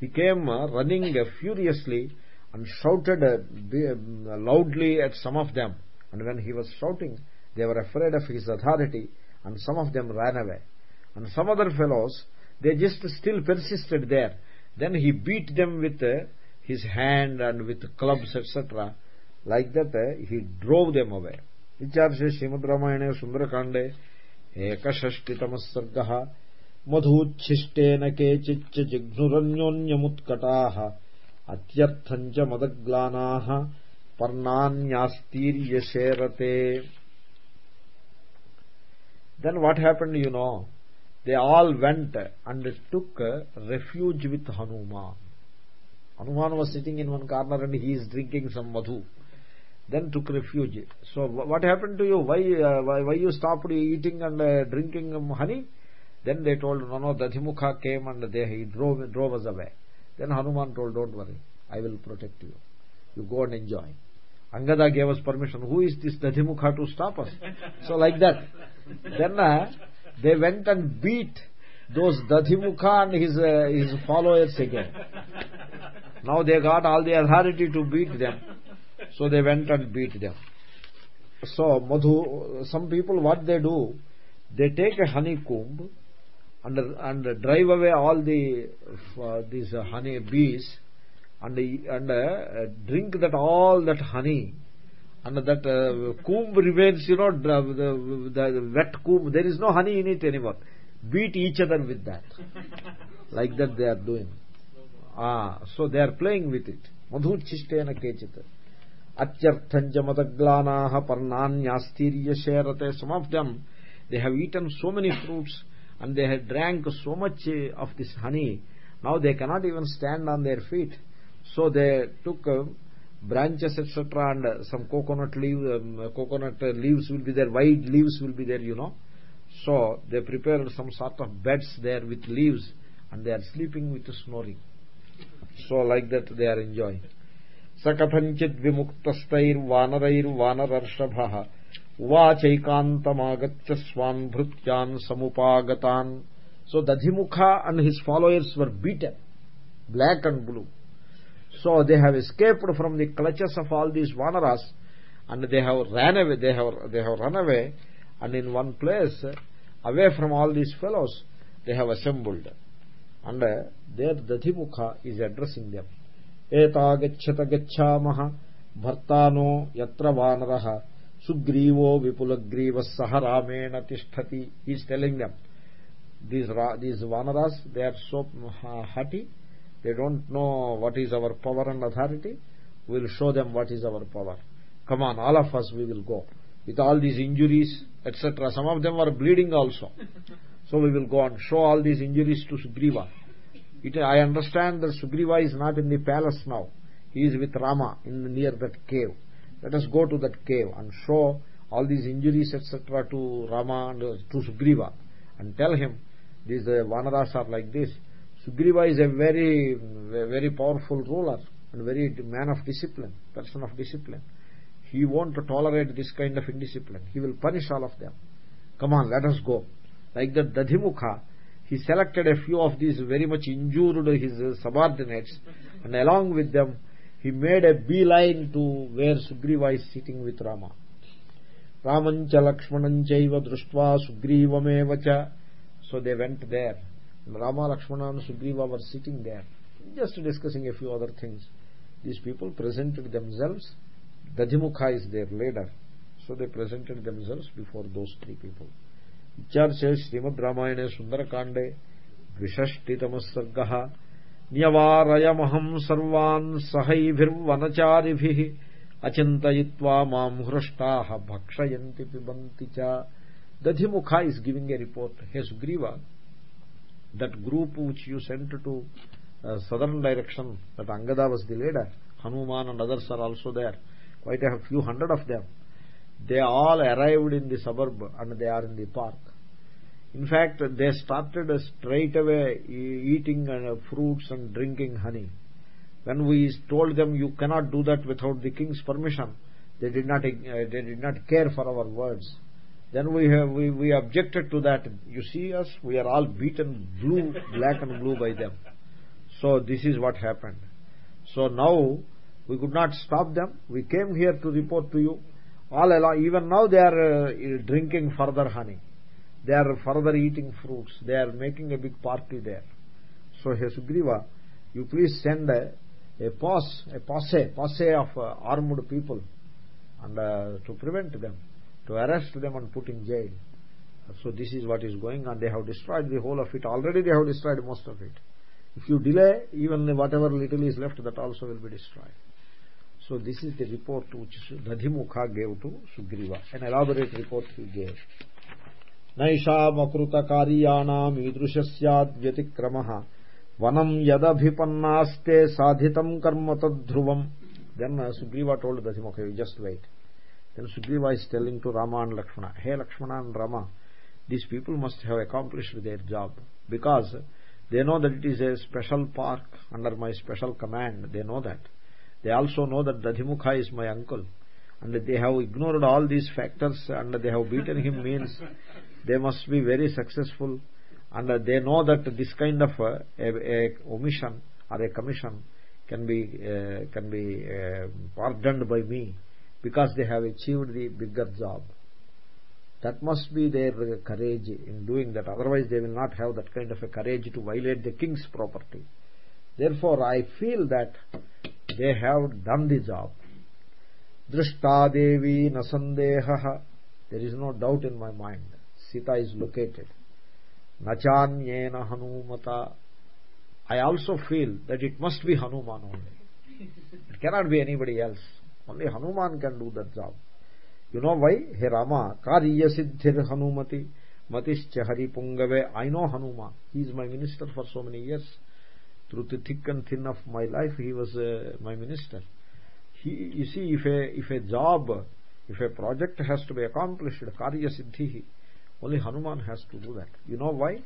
He came uh, running uh, furiously and shouted uh, loudly at some of them. And when he was shouting they were afraid of his authority and some of them ran away. And some other fellows they just still persisted there. Then he beat them with his hand and with clubs etc like that he drove them away. इत्यार्षे श्रीमद्रामायणे सुन्दरकाण्डे एकषष्टितमः सर्गः मधूच्छिष्टेन केचिच्च जिघ्नुरन्योन्यमुत्कटाः अत्यर्थम् च मदग्लानाः पर्णान्यास्तीर्यशेरते then what happened you know they all went and took refuge with hanuman hanuman was sitting in one corner and he is drinking some madhu then took refuge. So what happened to you? Why uh, why, why you stopped eating and uh, drinking honey? Then they told no no dadhimukha came and they he drove drove us away. Then hanuman told don't worry i will protect you. You go and enjoy. Angada gave us permission who is this dadhimukha to stop us? So like that. Then uh, they went and beat those dadhimukha and his uh, his followers again. Now they got all the authority to beat them so they went and beat them. So madhu some people what they do they take a honeycomb and and drive away all the uh, these uh, honey bees and and uh, drink that all that honey. And that uh, comb remains you know the, the, the wet comb. There is no honey in it anymore. Beat each other with that. *laughs* Like that they are doing. Ah so they are playing with it. Madhu chistena kechit atyarthancha madaglanaah parnanyastirya some of them they have eaten so many fruits and they have drank so much of this honey. Now they cannot even stand on their feet. So they took uh, branches etc and uh, some coconut leaf um, coconut uh, leaves will be there wide leaves will be there you know. So they prepared some sort of beds there with leaves and they are sleeping with the snoring. So like that they are enjoying सकथञ्चित् विमुक्तस्तैर्वानरैर्वानरर्षभः उवाचैकान्तमागत्य स्वान् भृत्यान् samupagatan so dadhimukha and his followers were beaten black and blue so they have escaped from the clutches of all these vanaras and they have ran away they have they have run away and in one place away from all these fellows they have assembled and there dadhimukha is addressing them एतागछत गा भर्ता no यनर Sugriva विपुलग्रीवः सह रामेण तिष्ठति। Is they are so hurt they don't know what is our power and authority will show them what is our power come on all of us we will go with all these injuries etcetera some of them also so we will go on show all these injury to Sugriva it, i understand that sugriva is not in the palace now he is with rama in near that cave let us go to that cave and show all these injuries etc to rama and to sugriva and tell him these uh, vanaras are like this Sugriva is a very, very powerful ruler and very man of discipline, person of discipline. He won't tolerate this kind of indiscipline. He will punish all of them. Come on, let us go. Like that Dadhimukha, he selected a few of these very much injured his subordinates and along with them he made a beeline to where Sugriva is sitting with Rama. Ramancha Lakshmananchaiva društva Sugrivamevacha. So they went there. And Rama, Lakshmana and Sugriva were sitting there, just discussing a few other things. These people presented themselves. Dadhimukha is their leader. So they presented themselves before those three people. इत्यादे श्रीमद् रामायणे सुंदरकांडे द्विष्टितम सर्ग न्यवायमहम सर्वान् सहैभिर्वनचारि अचिंत्वा मृष्टा भक्षय पिबंति च। Dadhimukha is giving a report hey Sugriva that group which you sent to southern direction that Angada was the leader Hanuman and others are also there quite a few hundred of them They all arrived in the suburb and they are in the park. In fact, they started straight away eating uh, fruits and drinking honey. When we told them you cannot do that without the king's permission, they did not, uh, they did not care for our words. Then we have we, we objected to that. You see us we are all beaten blue black and blue by them. So this is what happened. So now we could not stop them. We came here to report to you all along even now they are uh, drinking further honey. They are further eating fruits. They are making a big party there. So he sugriva you please send a, a posse a posse posse of uh, armed people and uh, to prevent them to arrest them and put in jail. So this is what is going on. They have destroyed the whole of it. Already they have destroyed most of it. If you delay even whatever little is left that also will be destroyed so this is the report which Dadhimukha gave to Sugriva an elaborate report he gave नैषामकृतकार्याणाम् ईदृशस्याद्व्यतिक्रमः वनम् यदभिपन्नास्ते साधितम् कर्म तद्ध्रुवम् then uh, Sugriva told Dadhimukha you just wait then Sugriva is telling to Rama and Lakshmana, Hey Lakshmana and Rama, these people must have accomplished their job because they know that it is a special park under my special command. They know that. They also know that Dadhimukha is my uncle. And they have ignored all these factors and they have beaten him *laughs* means they must be very successful. And they know that this kind of a, a, a omission or a commission can be uh, can be uh, pardoned by me because they have achieved the bigger job that must be their courage in doing that otherwise they will not have that kind of a courage to violate the king's property therefore i feel that they have done the job. Drishta devi nasandeha there is no doubt in my mind. Sita is located. Nachanyena hanumata. I also feel that it must be hanuman only. It cannot be anybody else. Only hanuman can do that job. You know why? He rama karya siddhir hanumati. Pungave i know hanuman. He is my minister for so many years through the thick and thin of my life he was uh, my minister. He you see if a if a job if a project has to be accomplished karya siddhi only hanuman has to do that. You know why?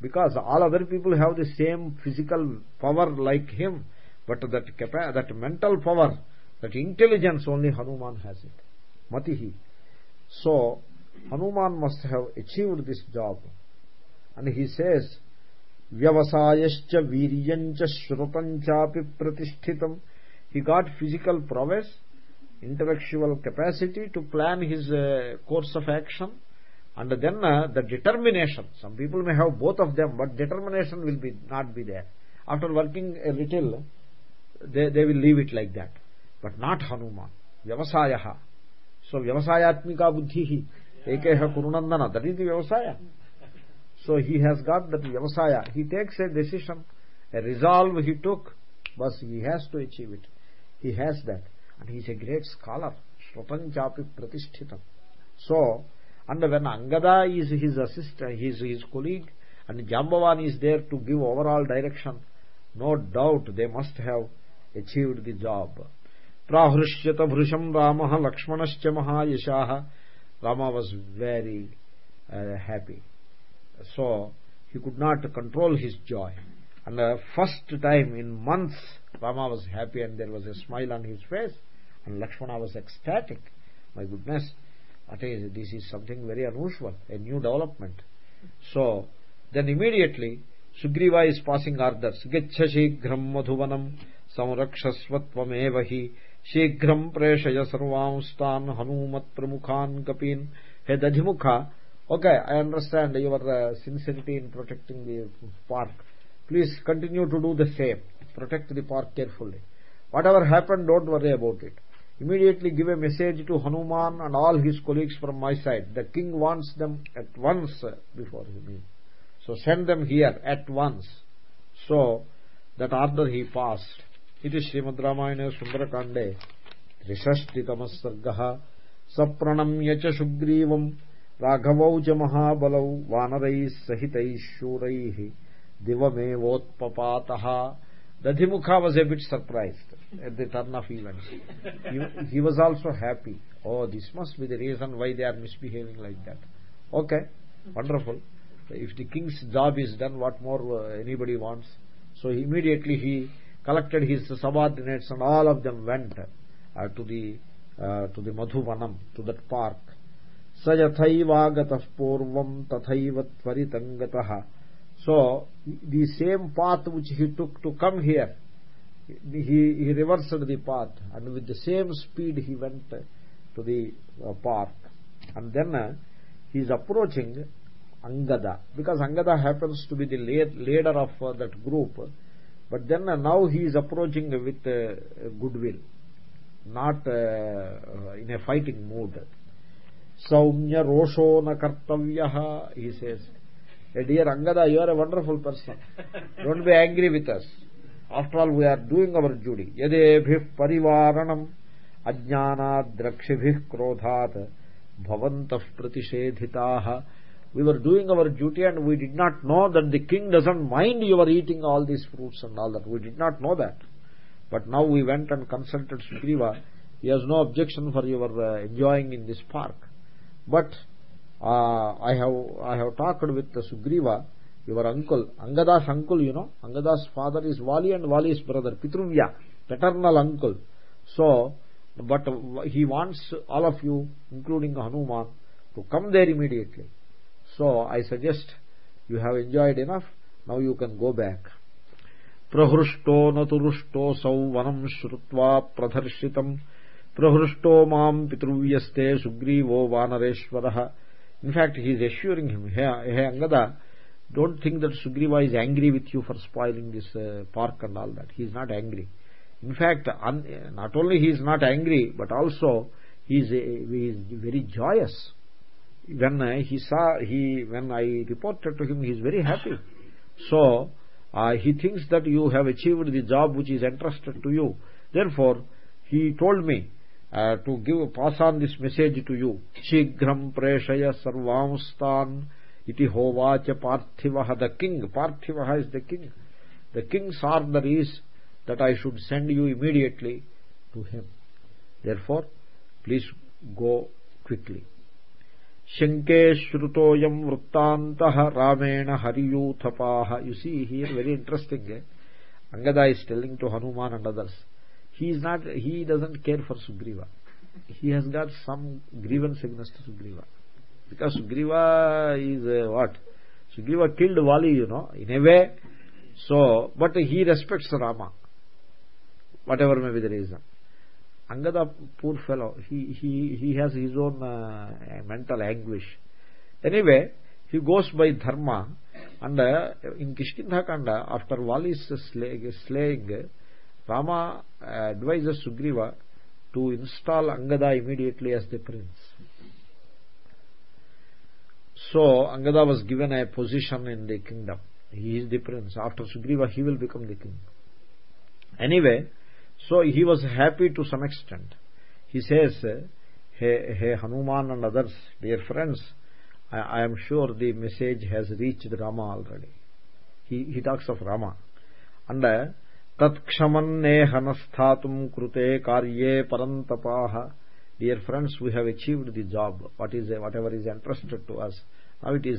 Because all other people have the same physical power like him but that that mental power that intelligence only hanuman has it. Matihi so hanuman must have achieved this job. And he says vyavasayascha viryancha shrutanchapi pratishthitam he got physical prowess intellectual capacity to plan his uh, course of action and then uh, the determination. Some people may have both of them but determination will be not be there. After working a little they, they will leave it like that. But not hanuman. Vyavasaya so vyavasayatmika buddhi ekeha kurunandana. That is the vyavasaya so he has got that vyavasaya he takes a decision a resolve he took but he has to achieve it. He has that. And he is a great scholar. Shrutanchapi pratishthitam so and when angada is his assistant his his colleague and jambavan is there to give overall direction no doubt they must have achieved the job. Prahrishyata bhrusham ramah lakshmanascha mahayashah rama was very uh, happy so he could not control his joy. And the first time in months rama was happy and there was a smile on his face. And lakshmana was ecstatic. My goodness this is something very unusual a new development. So then immediately sugriva is passing orders. Gaccha shighram madhuvanam samrakshasvatvamev hi shighram preshaya sarvamstan hanumat pramukhan kapin. He dadhimukha okay i understand your uh, sincerity in protecting the park please continue to do the same protect the park carefully whatever happened don't worry about it immediately give a message to hanuman and all his colleagues from my side the king wants them at once before him so send them here at once so that order he passed it is srimad ramayana sundarakande त्रिषष्टितमः सर्गः सप्रणम्य च सुग्रीवम् राघवौ च महाबलौ वानरैः सहितैः शूरैः. Oh, wonderful. If the king's job is done, what more uh, anybody wants? So immediately he collected his subordinates and all of them went uh, to the uh, to the Madhuvanam, to that park. so the same path which he took to come here he he reversed the path and with the same speed he went to the uh, park. And then uh, he is approaching angada. Because angada happens to be the leader of uh, that group. But then now he is approaching with goodwill. Not in a fighting mood. Saumya rosho na kartavyaha he says hey, dear angada you are a wonderful person don't be angry with us after all we are doing our duty yadebhih parivaranam ajnanad krodhat bhavantah pratishedhitaah we were doing our duty and we did not know that the king doesn't mind you are eating all these fruits and all that we did not know that but now we went and consulted sugriva he has no objection for your uh, enjoying in this park but uh, i have i have talked with the sugriva your uncle angada's uncle you know angada's father is vali and vali's brother pitruvya paternal uncle so but he wants all of you including hanuman to come there immediately so i suggest you have enjoyed enough now you can go back प्रहृष्टो न तु रुष्टोऽसौ वनम् श्रुत्वा प्रदर्शितम् प्रहृष्टो माम् पितृव्यस्ते सुग्रीवो वानरेश्वरः in fact he is assuring him hey, hey angada don't think that sugriva is angry with you for spoiling this uh, park and all that he is not angry in fact un, not only he is not angry but also he is, uh, he is very joyous when uh, he saw he when i reported to him he is very happy so uh, he thinks that you have achieved the job which is entrusted to you therefore he told me uh, to give pass on this message to you. Shighram preshaya sarvamstan iti hovacha parthivaha the king. Parthivaha is the king. The king's order is that i should send you immediately to him. Therefore please go quickly. Shanke shrutoyam vruttantah ramena hariyuthapaha. You see here very interesting eh? angada is telling to hanuman and others he is not he doesn't care for sugriva. He has got some grievance against sugriva. Because Sugriva is uh, what? Sugriva killed Vali you know in a way. So but he respects Rama whatever may be the reason. Angada poor fellow he he he has his own uh, mental anguish. Anyway he goes by dharma and uh, in Kishkindha Kanda after Vali's slaying, slaying Rama uh, advises Sugriva to install Angada immediately as the prince. So angada was given a position in the kingdom. He is the prince. After sugriva he will become the king. Anyway so he was happy to some extent. He says hey, hey hanuman and others dear friends I, I am sure the message has reached rama already. He, he talks of rama. And uh,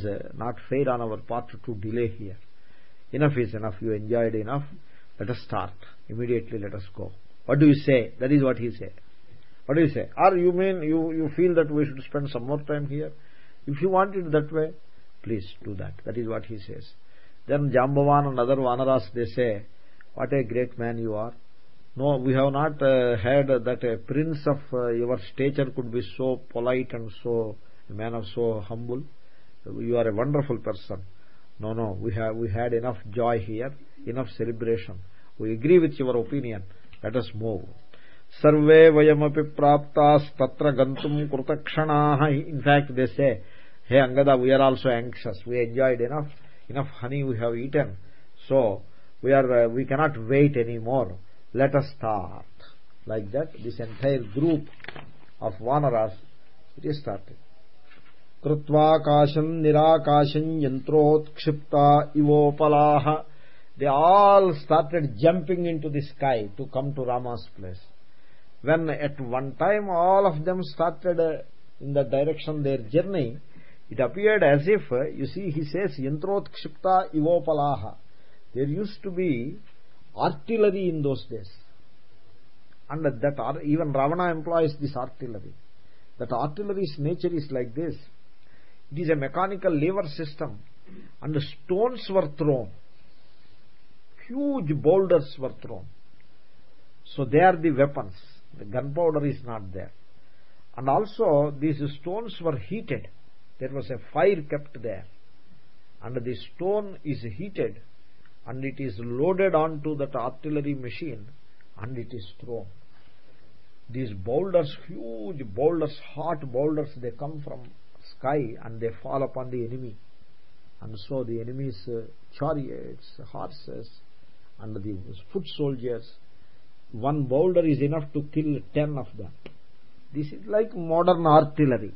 uh, not fair on our part to delay here enough is enough you enjoyed enough let us start immediately let us go what do you say that is what he said what do you say or you mean you you feel that we should spend some more time here if you want it that way please do that that is what he says then jambavan and other vanaras they say what a great man you are. No we have not uh, heard that a prince of uh, your stature could be so polite and so a man of so humble. You are a wonderful person. No no we have we had enough joy here enough celebration. We agree with your opinion. Let us move. Tatra gantum krutakshanah in fact they say hey angada we are also anxious. We enjoyed enough enough honey we have eaten. So we are uh, we cannot wait anymore let us start like that this entire group of vanaras it is started कृत्वाकाशम् निराकाशम् यन्त्रोत्क्षिप्ता इवोपलाः they all started jumping into the sky to come to Rama's place. When at one time all of them started uh, in the direction their journey, it appeared as if, uh, you see, he says, Yantrotkshipta ivopalaha. there used to be artillery in those days. And that even Ravana employs this artillery. That artillery's nature is like this. It is a mechanical lever system and stones were thrown. Huge boulders were thrown. So they are the weapons. The gunpowder is not there. And also these stones were heated. There was a fire kept there. And the stone is heated and it is loaded onto that artillery machine and it is thrown. These boulders, huge boulders, hot boulders, they come from sky and they fall upon the enemy. And so the enemy's uh, chariots horses and the foot soldiers one boulder is enough to kill 10 of them. This is like modern artillery.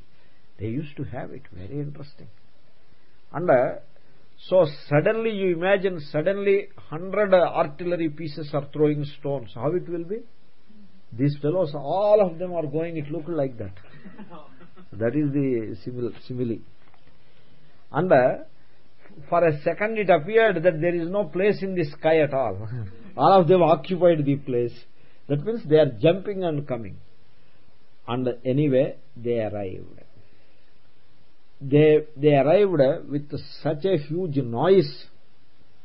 They used to have it. Very interesting. And uh, so suddenly you imagine suddenly 100 artillery pieces are throwing stones. How it will be? These fellows all of them are going it looked like that. *laughs* That is the simile. And uh, for a second it appeared that there is no place in the sky at all. *laughs* All of them occupied the place. That means they are jumping and coming. And anyway they arrived they they arrived with such a huge noise.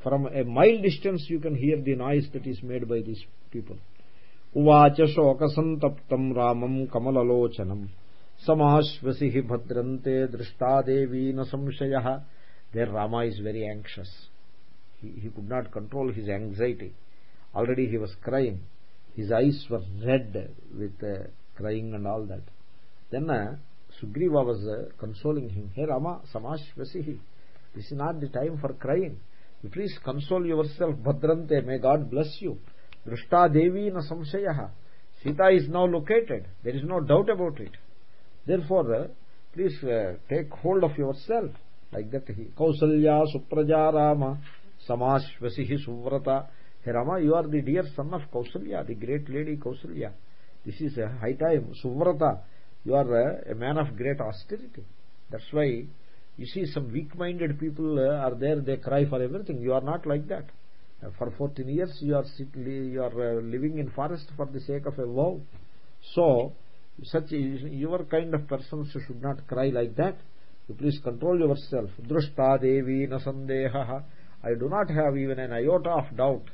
From a mile distance you can hear the noise that is made by these people. Uvacha shokasantaptam ramam kamalalocanam samashvasi bhadrante drishtadevi na samshaya there rama is very anxious. He, he could not control his anxiety. Already he was crying. His eyes were red with uh, crying and all that. Then uh, sugriva was uh, consoling him. Hey rama samashvasi this is not the time for crying. You please console yourself bhadrante. May god bless you. Drishta devi na samshaya sita is now located. There is no doubt about it. Therefore uh, please uh, take hold of yourself. Like that he kausalya supraja rama samashvasihi suvrata. Hey rama you are the dear son of kausalya the great lady kausalya. This is a high time. Suvrata you are a, man of great austerity. That's why you see some weak minded people uh, are there they cry for everything. You are not like that. Uh, for 14 years you are you are uh, living in forest for the sake of a vow so such your kind of persons should not cry like that. You please control yourself. Drushta devi nasandeha i do not have even an iota of doubt.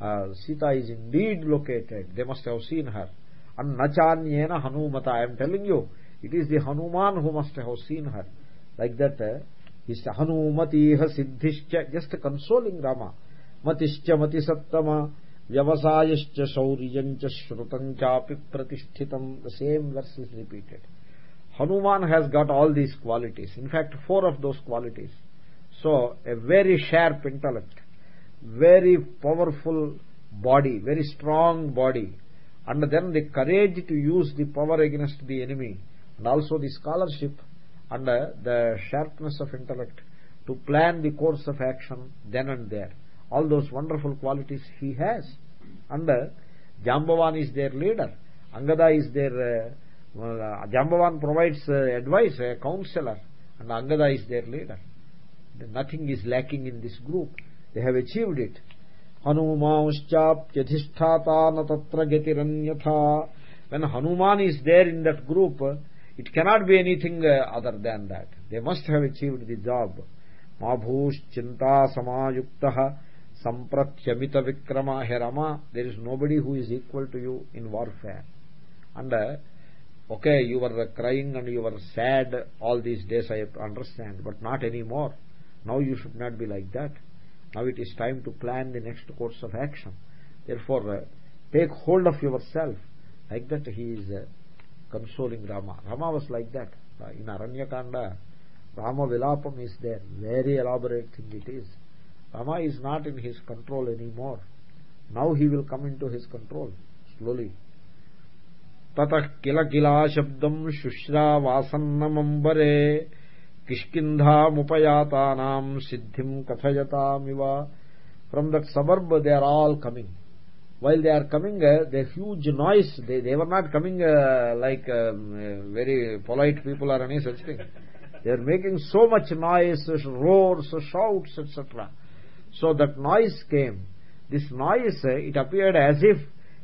Uh, sita is indeed located. They must have seen her and nachanyena hanumata. I am telling you it is the hanuman who must have seen her. Like that uh, is hanumatiha siddhischa just consoling rama. Matischa mati sattama vyavasayascha shauryancha shrutanchapi pratishthitam the same verse is repeated. Hanuman has got all these qualities. In fact four of those qualities. So a very sharp intellect very powerful body very strong body and then the courage to use the power against the enemy and also the scholarship and the sharpness of intellect to plan the course of action then and there. All those wonderful qualities he has. And uh, jambavan is their leader. Angada is their uh, uh, jambavan provides uh, advice a counselor and angada is their leader. Nothing is lacking in this group. They have achieved it hanumanschaptyadhisthata tatra gatiranyatha when hanuman is there in that group it cannot be anything uh, other than that they must have achieved the job mabhuschinta samayuktah sampratyamita vikrama he rama there is nobody who is equal to you in warfare and uh, okay you were crying and you were sad all these days i understand but not anymore now you should not be like that now it is time to plan the next course of action therefore uh, take hold of yourself like that he is uh, consoling rama rama was like that uh, in aranyakanda rama vilapam is there very elaborate thing it is rama is not in his control anymore now he will come into his control slowly ततः किल किला शब्दम् शुश्रावासन्नमम्बरे Kishkindhamupayatanam siddhim kathayatam From that suburb they are all coming. While they are coming, uh, the huge noise, they, they were not coming uh, like um, uh, very polite people or any such thing. *laughs* they are making so much noise, roars, shouts, etc. So that noise came. This noise, it appeared as if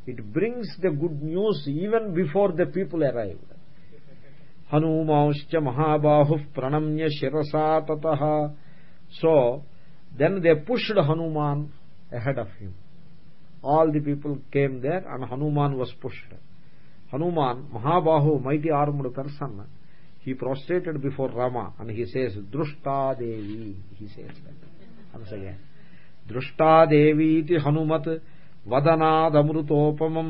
it brings the good news even before the people arrived hanumanscha mahabahu pranamya shirasa tatah so then they pushed hanuman ahead of him all the people came there and hanuman was pushed hanuman mahabahu mighty armed person he prostrated before rama and he says drushta devi he says that once again drushta devi iti hanumat వదనాదమృతోపమం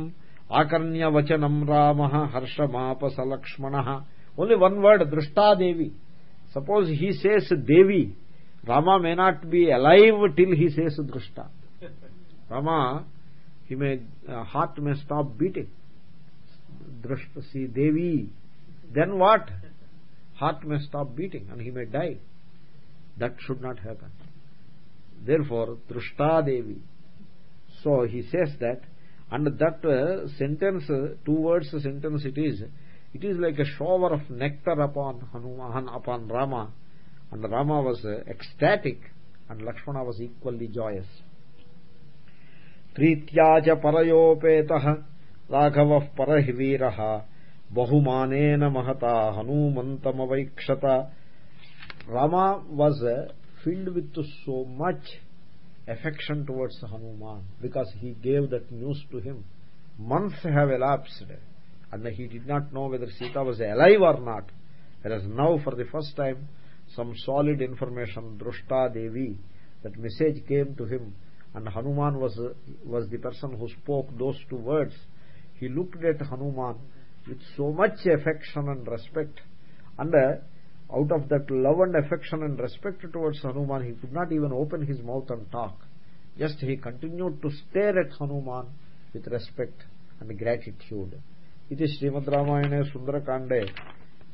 ఆకర్ణ్యవచనం Rama హర్షమాపస only one word drushta devi suppose he says devi rama may not be alive till he says drushta rama he may uh, heart may stop beating drushta see devi then what heart may stop beating and he may die that should not happen therefore drushta devi so he says that and that uh, sentence uh, two words sentence it is it is like a shower of nectar upon hanuman upon rama and rama was uh, ecstatic and lakshmana was equally joyous प्रीत्या च परयोपेतः राघवः परहिवीरः बहुमानेन महता हनूमन्तमवैक्षत Rama was uh, filled with so much affection towards Hanuman because he gave that news to him. Months have elapsed and he did not know whether Sita was alive or not. Whereas now for the first time some solid information, Drushta Devi, that message came to him and Hanuman was, was the person who spoke those two words. He looked at Hanuman with so much affection and respect and uh, out of that love and affection and respect towards Hanuman, he could not even open his mouth and talk. Just he continued to stare at Hanuman with respect and gratitude. इति श्रीमद्रामायणे सुन्दरकाण्डे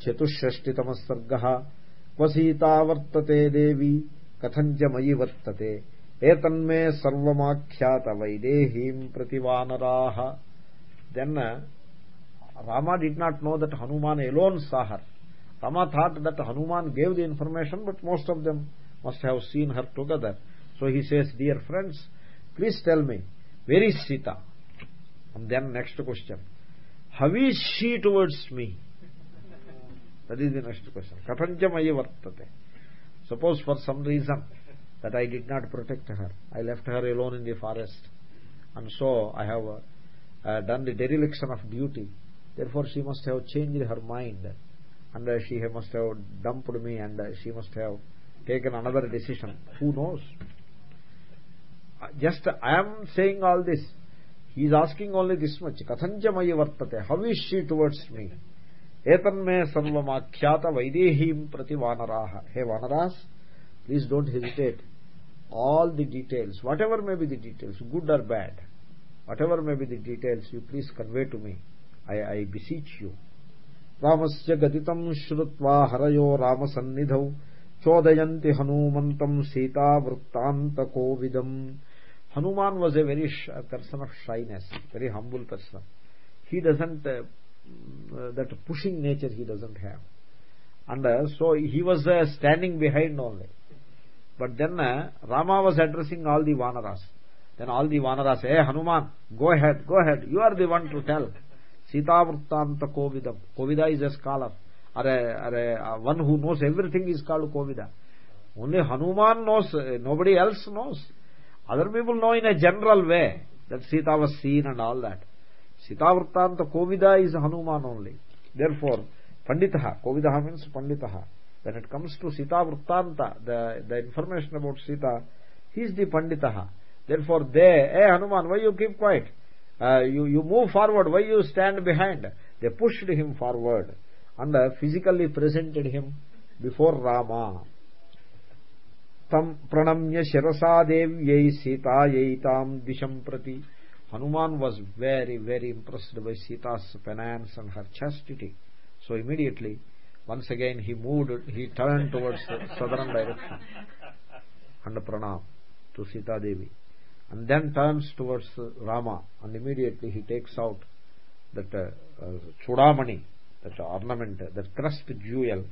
चतुष्षष्टितम सर्गः। क्व सीता वर्तते देवी कथञ्च मयि वर्तते? एतन्मे सर्वमाख्यात वैदेहीम् प्रति वानराः then Rama did not know that Hanuman alone saw her Rama thought that Hanuman gave the information but most of them must have seen her together so he says dear friends please tell me very Sita then next question how is she towards me? That is the next question. Kathanjamayi vartate. Suppose for some reason that I did not protect her, I left her alone in the forest, and so I have uh, done the dereliction of duty. Therefore she must have changed her mind and uh, she must have dumped me and uh, she must have taken another decision who knows just i am saying all this is asking only this much కథంచమయి వర్తతే how is she towards me ఏతన్మే సర్వమాఖ్యాత వైదేహీం ప్రతి వానరాహ hey vanaras please don't hesitate all the details whatever may be the details good or bad whatever may be the details you please convey to me I I beseech you రామస్య గతితం శ్రుత్వా హరయో రామ సన్నిధౌ చోదయంతి హనుమంతం సీతావృత్తాంత కోవిదం Hanuman was a very person of shyness, very humble person. He doesn't, uh, that pushing nature he doesn't have. And uh, so he was uh, standing behind only. but then uh, rama was addressing all the vanaras then all the vanaras hey hanuman go ahead go ahead you are the one to tell sita vrttanta kovidam kovida is a scholar or a, or a, uh, one who knows everything is called kovida only hanuman knows uh, nobody else knows other people know in a general way that sita was seen and all that. Sita vrttanta kovida is hanuman only. Therefore panditaha kovidaha means panditaha. When it comes to sita vrttanta the the information about sita he is the panditaha. Therefore they hey hanuman why you keep quiet? Uh, you you move forward. Why you stand behind? They pushed him forward and uh, physically presented him before rama हस्तम प्रणम्य शिसा देव्यै सीता दिशं प्रति। Hanuman was very very impressed by Sita penance and her chastity so immediately one again he moved he turn towards southern direction and pranam to Sitadevi and then turns towards rama. And immediately he takes out that uh, uh, chudamani that ornament that crushed jewel.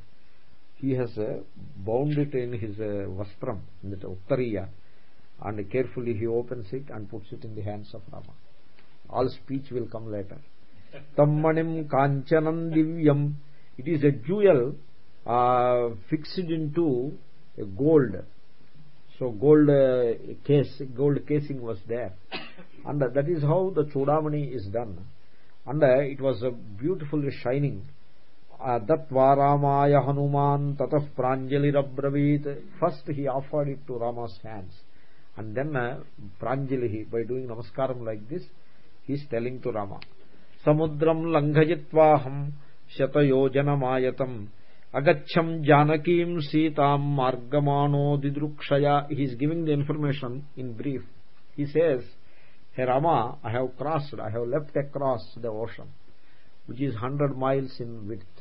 He has uh, bound it in his uh, vastram in that uttariya and carefully he opens it and puts it in the hands of rama. All speech will come later. Tammanim kanchanam divyam. It is a jewel uh, fixed into a gold. So gold uh, case gold casing was there. And that is how the chudamani is done. And uh, it was uh, beautifully shining दत्वा रामाय हनुमान ततः प्राञ्जलिरब्रवीत् first he offered it to rama's hands and then uh, pranjali by doing namaskaram like this he is telling to rama samudram langhayitvaaham शतयोजनमायतम् agacham janakim सीताम् margamano didrukshaya he is giving the information in brief he says hey rama i have crossed i have leapt across the ocean which is 100 miles in width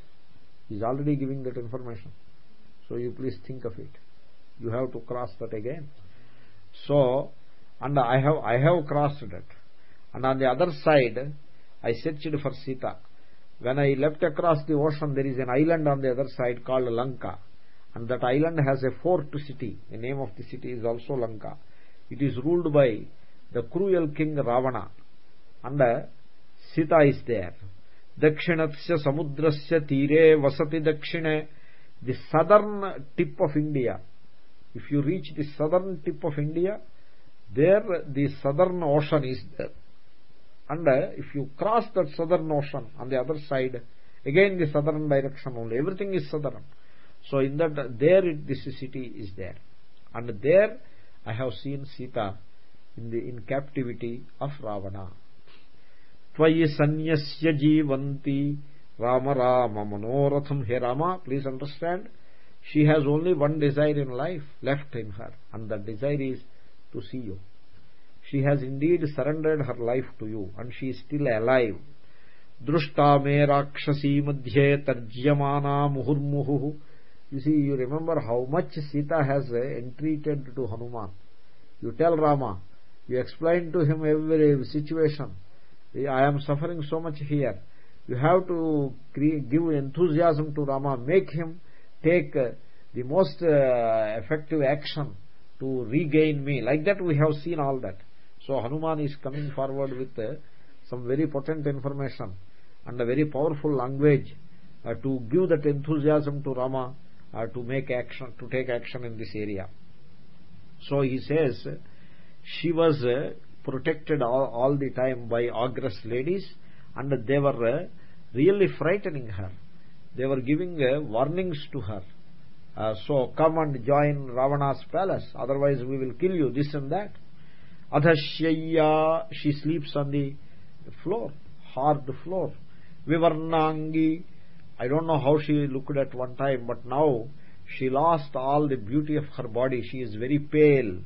is already giving that information. So you please think of it. You have to cross that again. So and i have i have crossed that. And on the other side i searched for sita. When i left across the ocean there is an island on the other side called lanka. And that island has a fort city. The name of the city is also lanka. It is ruled by the cruel king ravana. And uh, sita is there samudrasya tire vasati dakshine the southern tip of india. If you reach the southern tip of india there the southern ocean is there. And uh, if you cross that southern ocean on the other side again the southern direction only everything is southern. So in that there this city is there. And there i have seen sita in the in captivity of ravana understand she has only one desire in life left in her and that desire is to see you she has indeed surrendered her life to you and she is still alive drushta me rakshasi madhye tarjyamana muhurmuhu you see you remember how much sita has uh, entreated to hanuman you tell rama you explain to him every situation i am suffering so much here. You have to give enthusiasm to rama. Make him take uh, the most uh, effective action to regain me. Like that we have seen all that. So hanuman is coming forward with uh, some very potent information and a very powerful language uh, to give that enthusiasm to rama uh, to make action to take action in this area. So he says she was protected all, all, the time by ogress ladies and they were uh, really frightening her. They were giving uh, warnings to her. So come and join ravana's palace otherwise we will kill you this and that. Adhashya she sleeps on the floor hard floor. Vivarnangi i don't know how she looked at one time but now she lost all the beauty of her body. She is very pale.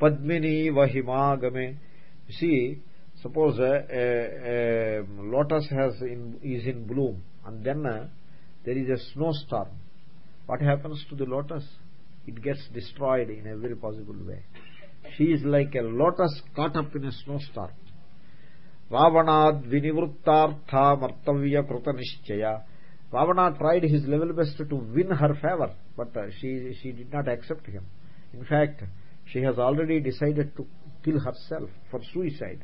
Padmini vahimagame you see suppose a, a, a lotus has in, is in bloom and then uh, there is a snowstorm. What happens to the lotus? It gets destroyed in every possible way. She is like a lotus caught up in a snowstorm. Ravanad vinivrittartha martavya kruta nishchaya. Ravana tried his level best to win her favor but uh, she she did not accept him. In fact she has already decided to kill herself for suicide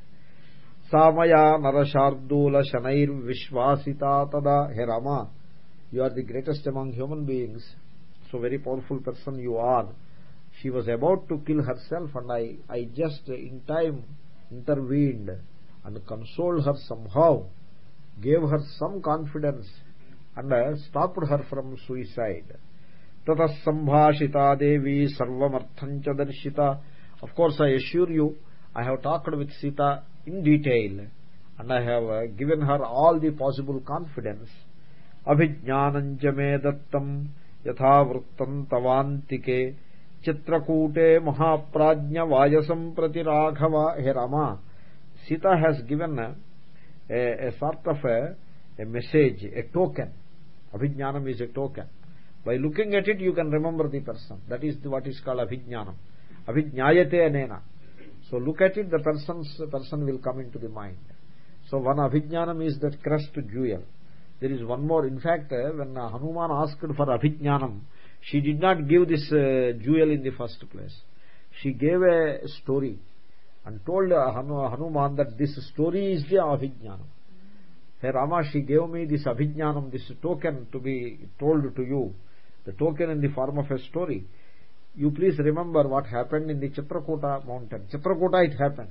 samaya narashardula shanair vishwasita tada he rama you are the greatest among human beings so very powerful person you are she was about to kill herself and i i just in time intervened and consoled her somehow gave her some confidence and stopped her from suicide tatah sambhashita devi sarvamartham cha darshita of course i assure you i have talked with sita in detail and i have uh, given her all the possible confidence. Abhijnanam cha me dattam yatha vrittam tavantike chitrakote mahaprajna vayasam prati he rama sita has given a, a, a sort of a, a message a token. Abhijnanam is a token. By looking at it you can remember the person. That is what is called abhijnanam abhijnayate anena. So look at it the person's person will come into the mind. So one abhijnanam is that crest jewel. There is one more. In fact uh, when uh, hanuman asked for abhijnanam she did not give this uh, jewel in the first place. She gave a story and told hanuman that this story is the abhijnanam. Hey rama she gave me this abhijnanam this token to be told to you. The token in the form of a story you please remember what happened in the chitrakuta mountain. Chitrakuta it happened.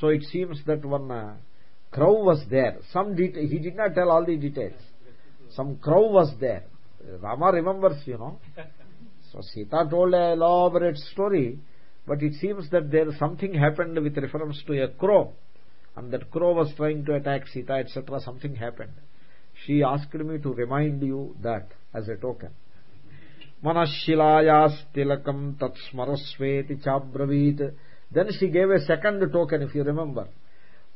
So it seems that one uh, crow was there. Some he did not tell all the details. Some crow was there. Rama remembers you know. So sita told a elaborate story but it seems that there something happened with reference to a crow. And that crow was trying to attack sita etc something happened. She asked me to remind you that as a token gave a second token if you remember.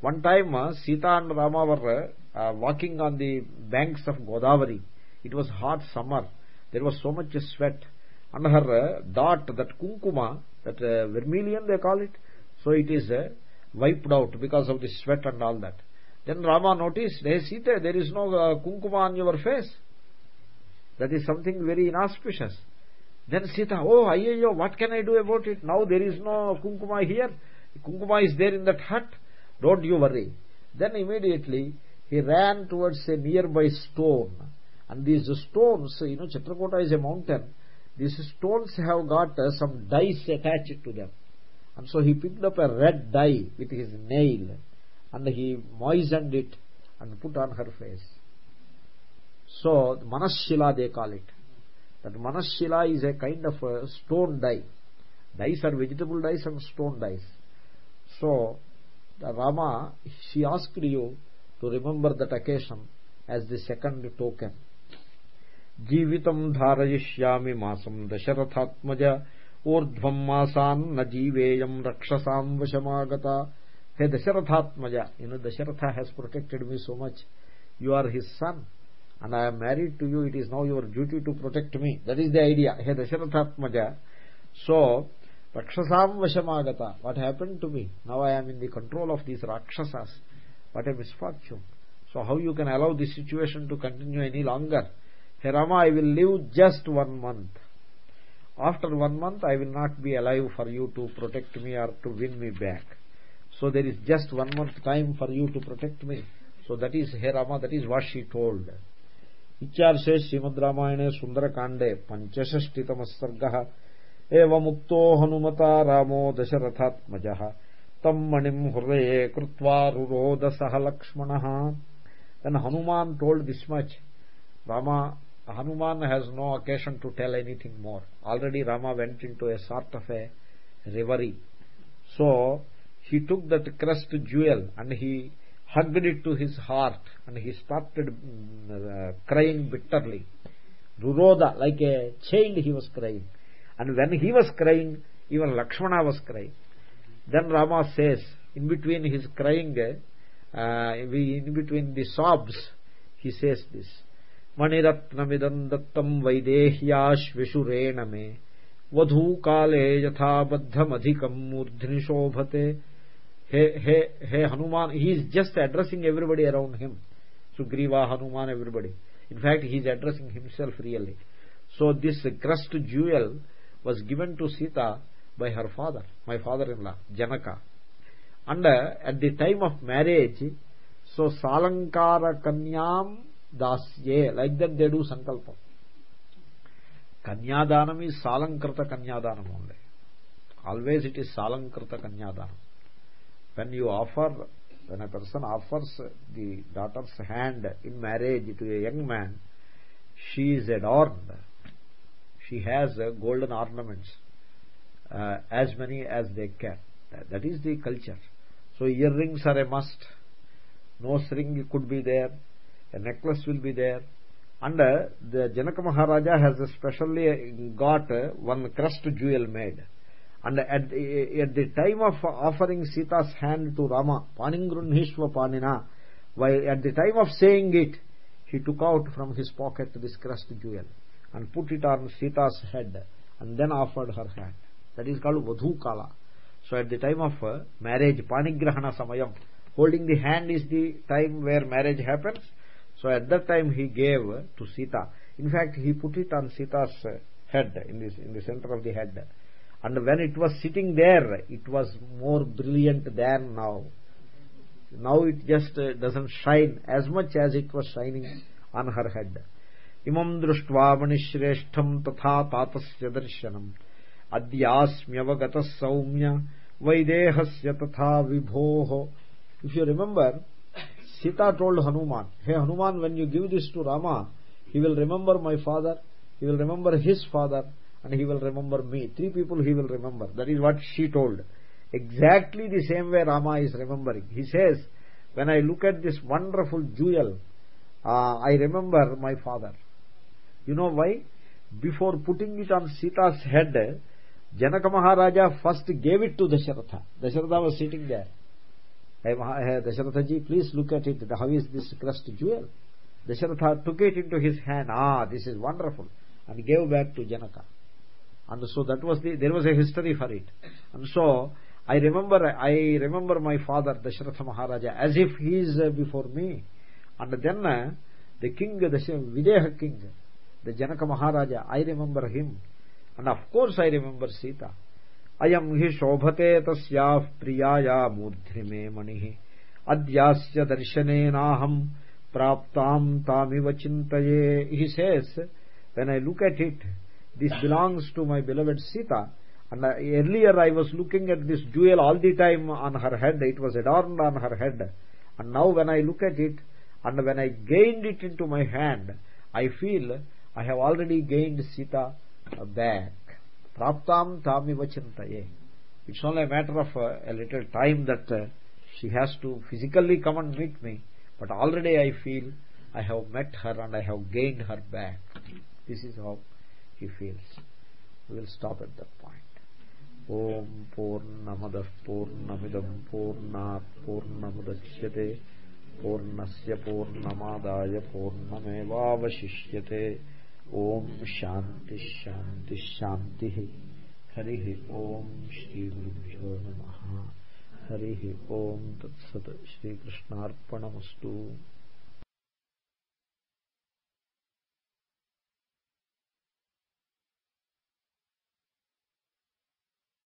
One time uh, sita and rama were uh, walking on the banks of godavari. It was hot summer. There was so much sweat. And her uh, dot that kunkuma that uh, vermilion they call it. So it is uh, wiped out because of the sweat and all that. Then rama noticed hey sita there is no uh, kunkuma on your face that is something very inauspicious. Then sita oh ayyo what can i do about it? Now there is no kunkuma here. Kunkuma is there in that hut. Don't you worry. Then immediately he ran towards a nearby stone. And these stones you know chitrakuta is a mountain. These stones have got uh, some dice attached to them. And so he picked up a red dye with his nail and he moistened it and put on her face so manashila they call it that manashila is a kind of a stone dye dyes are vegetable dyes and stone dyes so the rama she asked you to remember that occasion as the second token జీవితం ధారయిష్యామి మాసం దశరథాత్మజ ఊర్ధ్వం మాసాన్ న జీవేయం రక్షసాం వశమాగత హే దశరథాత్మజ you know dasharatha has protected me so much you are his son and I am married to you, it is now your duty to protect me. That is the idea. Hey Dasharathatmaja. So, Rakshasam Vashamagata. What happened to me? Now I am in the control of these Rakshasas. What a misfortune. So how you can allow this situation to continue any longer? Hey Rama, I will live just one month. After one month, I will not be alive for you to protect me or to win me back. So there is just one month time for you to protect me. So that is, Hey Rama, that is what she told. ఇత్యార్షే శ్రీమద్రామాయణే సుందరకాండే పంచషష్టితమ సర్గ ఏముక్తో హనుమత రామో దశరథాత్మజ తం మణిం హృదయే కృత్వా రురోద సహ లక్ష్మణ then Hanuman told this much Rama Hanuman has no occasion to tell anything more. Already Rama went into a sort of a reverie. So, he took that crest jewel and he hugged it to his heart and he started uh, crying bitterly ruroda like a child he was crying and when he was crying even lakshmana was crying then rama says in between his crying uh, in between the sobs he says this मणिरत्नमिदम् दत्तम् वैदेह्याश्विषुरेण मे वधूकाले यथा बद्धमधिकम् मूर्ध्नि शोभते hey hey hey hanuman he is just addressing everybody around him sugriva hanuman everybody in fact he is addressing himself really so this crust jewel was given to Sita by her father, my father-in-law, Janaka. And uh, at the time of marriage, so Salankara Kanyam Dasye, like that they do Sankalpam. Kanyadanam is Salankrita Kanyadanam only. Always it is Salankrita Kanyadanam. When you offer, when a person offers the daughter's hand in marriage to a young man, she is adorned. She has uh, golden ornaments, uh, as many as they can. That is the culture. So earrings are a must. Nose ring could be there. A necklace will be there. And uh, the Janaka Maharaja has especially got uh, one crust jewel made. And at the, time of offering Sita's hand to Rama, Paningrunhishva Panina, while at the time of saying it, he took out from his pocket this crust jewel and put it on Sita's head and then offered her hand. That is called Vadhu Kala. So at the time of uh, marriage, Panigrahana Samayam, holding the hand is the time where marriage happens. So at that time he gave to Sita. In fact, he put it on Sita's uh, head, in, this, in the center of the head. And when it was sitting there, it was more brilliant than now. Now it just uh, doesn't shine as much as it was shining on her head. Imam društva manishreshtham tatha tatasya darshanam adyasmyavagata saumya vaidehasya tatha vibhoho. If you remember, Sita told Hanuman, Hey Hanuman, when you give this to Rama, he will remember my father, he will remember his father, and he will remember me. Three people he will remember. That is what she told. Exactly the same way Rama is remembering. He says, when I look at this wonderful jewel, uh, I remember my father. You know why? Before putting it on Sita's head, Janaka Maharaja first gave it to Dasharatha. Dasharatha was sitting there. Hey, Dasharatha ji, please look at it. How is this crust jewel? Dasharatha took it into his hand. Ah, this is wonderful. And gave back to Janaka and so that was the there was a history for it. And so i remember i remember my father dashratha maharaja as if he is uh, before me. And then uh, the king dashratha Videha king the janaka maharaja i remember him. And of course i remember sita. अयम हि शोभते तस्या प्रियाया मूर्ध्नि मे मणि अद्यास्य दर्शनेनाहम प्राप्ताम तामिव चिंतये he says when I look at it this belongs to my beloved sita. And earlier i was looking at this jewel all the time on her head. It was adorned on her head. And now when i look at it and when i gained it into my hand i feel i have already gained sita back. Praptam tamiva chintaye it's only a matter of uh, a little time that uh, she has to physically come and meet me. But already i feel i have met her and i have gained her back. This is how he feels we will stop at that point ॐ पूर्णमदः पूर्णमिदम् पूर्णात् पूर्णमुदच्यते पूर्णस्य पूर्णमादाय पूर्णमेवावशिष्यते ॐ शान्तिश्शान्तिश्शान्तिः हरिः ॐ श्रीगुरुभ्यो नमः हरिः ॐ तत्सत् श्रीकृष्णार्पणमस्तु